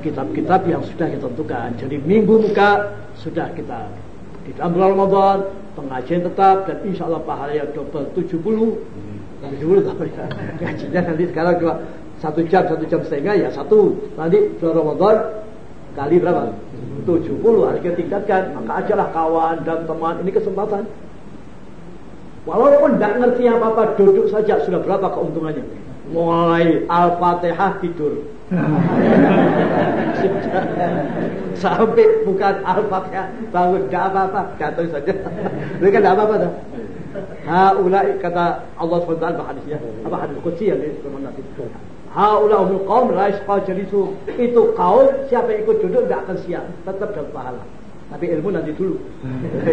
kitab-kitab yang sudah kita tentukan. Jadi minggu muka sudah kita di dalam bulan Ramadan pengajian tetap dan insya Allah pahalanya double 70 70 tapi ngajinya nanti sekarang cuma satu jam satu jam setengah ya satu. Nanti bulan Ramadan kali berapa? 70 harus kita tingkatkan. Maka ajalah kawan dan teman ini kesempatan walaupun tidak ngerti apa-apa duduk saja sudah berapa keuntungannya mulai Al-Fatihah tidur sampai bukan Al-Fatihah bangun tidak apa-apa gantung saja ini kan tidak apa-apa Haulai kata Allah SWT hadisnya apa hadis qudsi ya Nabi Haulahul kaum la yasqa jalisu. Itu kaum siapa yang ikut duduk tidak akan siap, tetap dapat pahala. Tapi ilmu nanti dulu.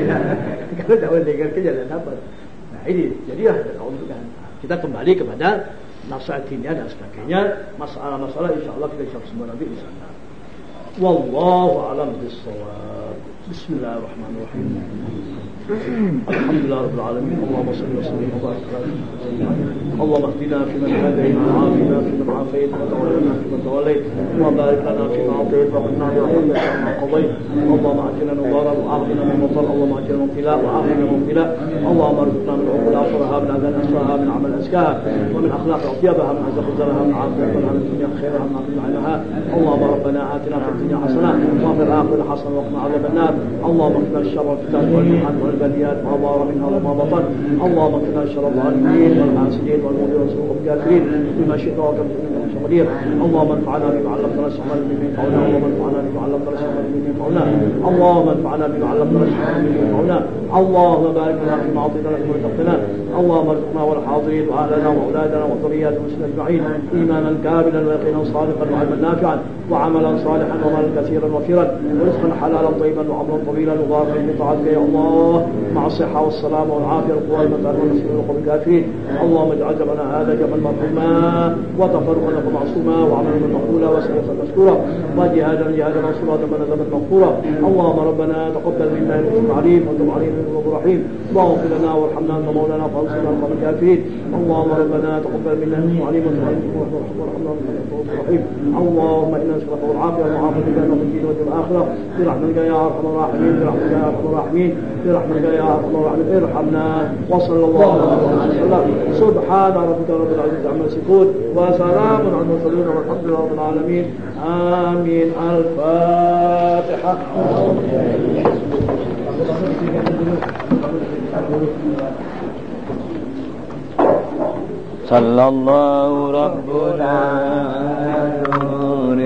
Kalau jangan dengarkan jangan dapat. Nah ini, jadi ya itu kan. Kita kembali kepada nasihat dan sebagainya. Masalah-masalah insya Allah kita jawab semua nanti di sana. Wallahu a'lam bishawab. Bismillahirrahmanirrahim. الحمد لله رب العالمين. اللهم صل وسلم وبارك اللهم اهدنا فيمن هديت وعافنا فيمن عافيت وتولنا فيمن توليت. وبارك لنا فيما أعطيت وقنا برحمتك عما قضيت. اللهم اعطنا نظارا وأعطنا من مطر اللهم اعطنا من خلاء وأعطنا من خلاء اللهم ارزقنا من عقول اخرها من اذان أسرها من عمل أزكاها. ومن أخلاق اطيبها من عز قدرها من عافية من الدنيا خيرها من عقل عنها اللهم ربنا آتنا في الدنيا حسنة وفي الآخرة حسنة وقنا عذاب النار. اللهم اكفنا الشر والفتن والمحن البليات ما ظهر منها وما بطن. اللهم اكفنا شر الظالمين والحاسدين والمؤمنين وسوء الكافرين بما شئت وكم من قدير اللهم انفعنا بما علمتنا استعمال من قولنا اللهم انفعنا بما علمتنا استعمال من قولنا اللهم انفعنا بما علمتنا استعمال من قولنا اللهم بارك لنا فيما اعطيتنا في رزقتنا اللهم ارزقنا والحاضرين وأهلنا وأولادنا وذرياتنا المسلمين أجمعين. إيمانا كاملا ويقينا صادقا وعلما نافعا. وعملا صالحا ومالا كثيرا وفيرا. ورزقا حلالا طيبا وعمرا طويلا وباركا بطاعتك يا الله. مع الصحة والسلامة والعافية والقوة والمتعة والنصر والقوم الكافرين اللهم اجعل جمعنا هذا جمعا مرحوما وتفرقنا معصوما وعملا مقبولا وسيرة مشكورا وجهادا جهادا منصورا ذنبا ذنبا مغفورا اللهم ربنا تقبل منا إنك العليم وتب علينا انك الرحيم. واغفر لنا وارحمنا أنت مولانا فأنصرنا على القوم الكافرين. اللهم ربنا تقبل منا إنك وتب علينا انك وارحمنا انت الرحيم. اللهم إنا نسألك العافيه والمعافاة في الدين والآخرة. برحمتك يا أرحم الراحمين برحمتك يا أرحم الراحمين. برحمتك يا ارحم الراحمين ارحمنا وصلى الله عليه وسلم. سبحان ربك رب العزة عما يصفون وسلام على المرسلين والحمد لله رب العالمين. آمين. الفاتحة. صلى الله ربنا على نور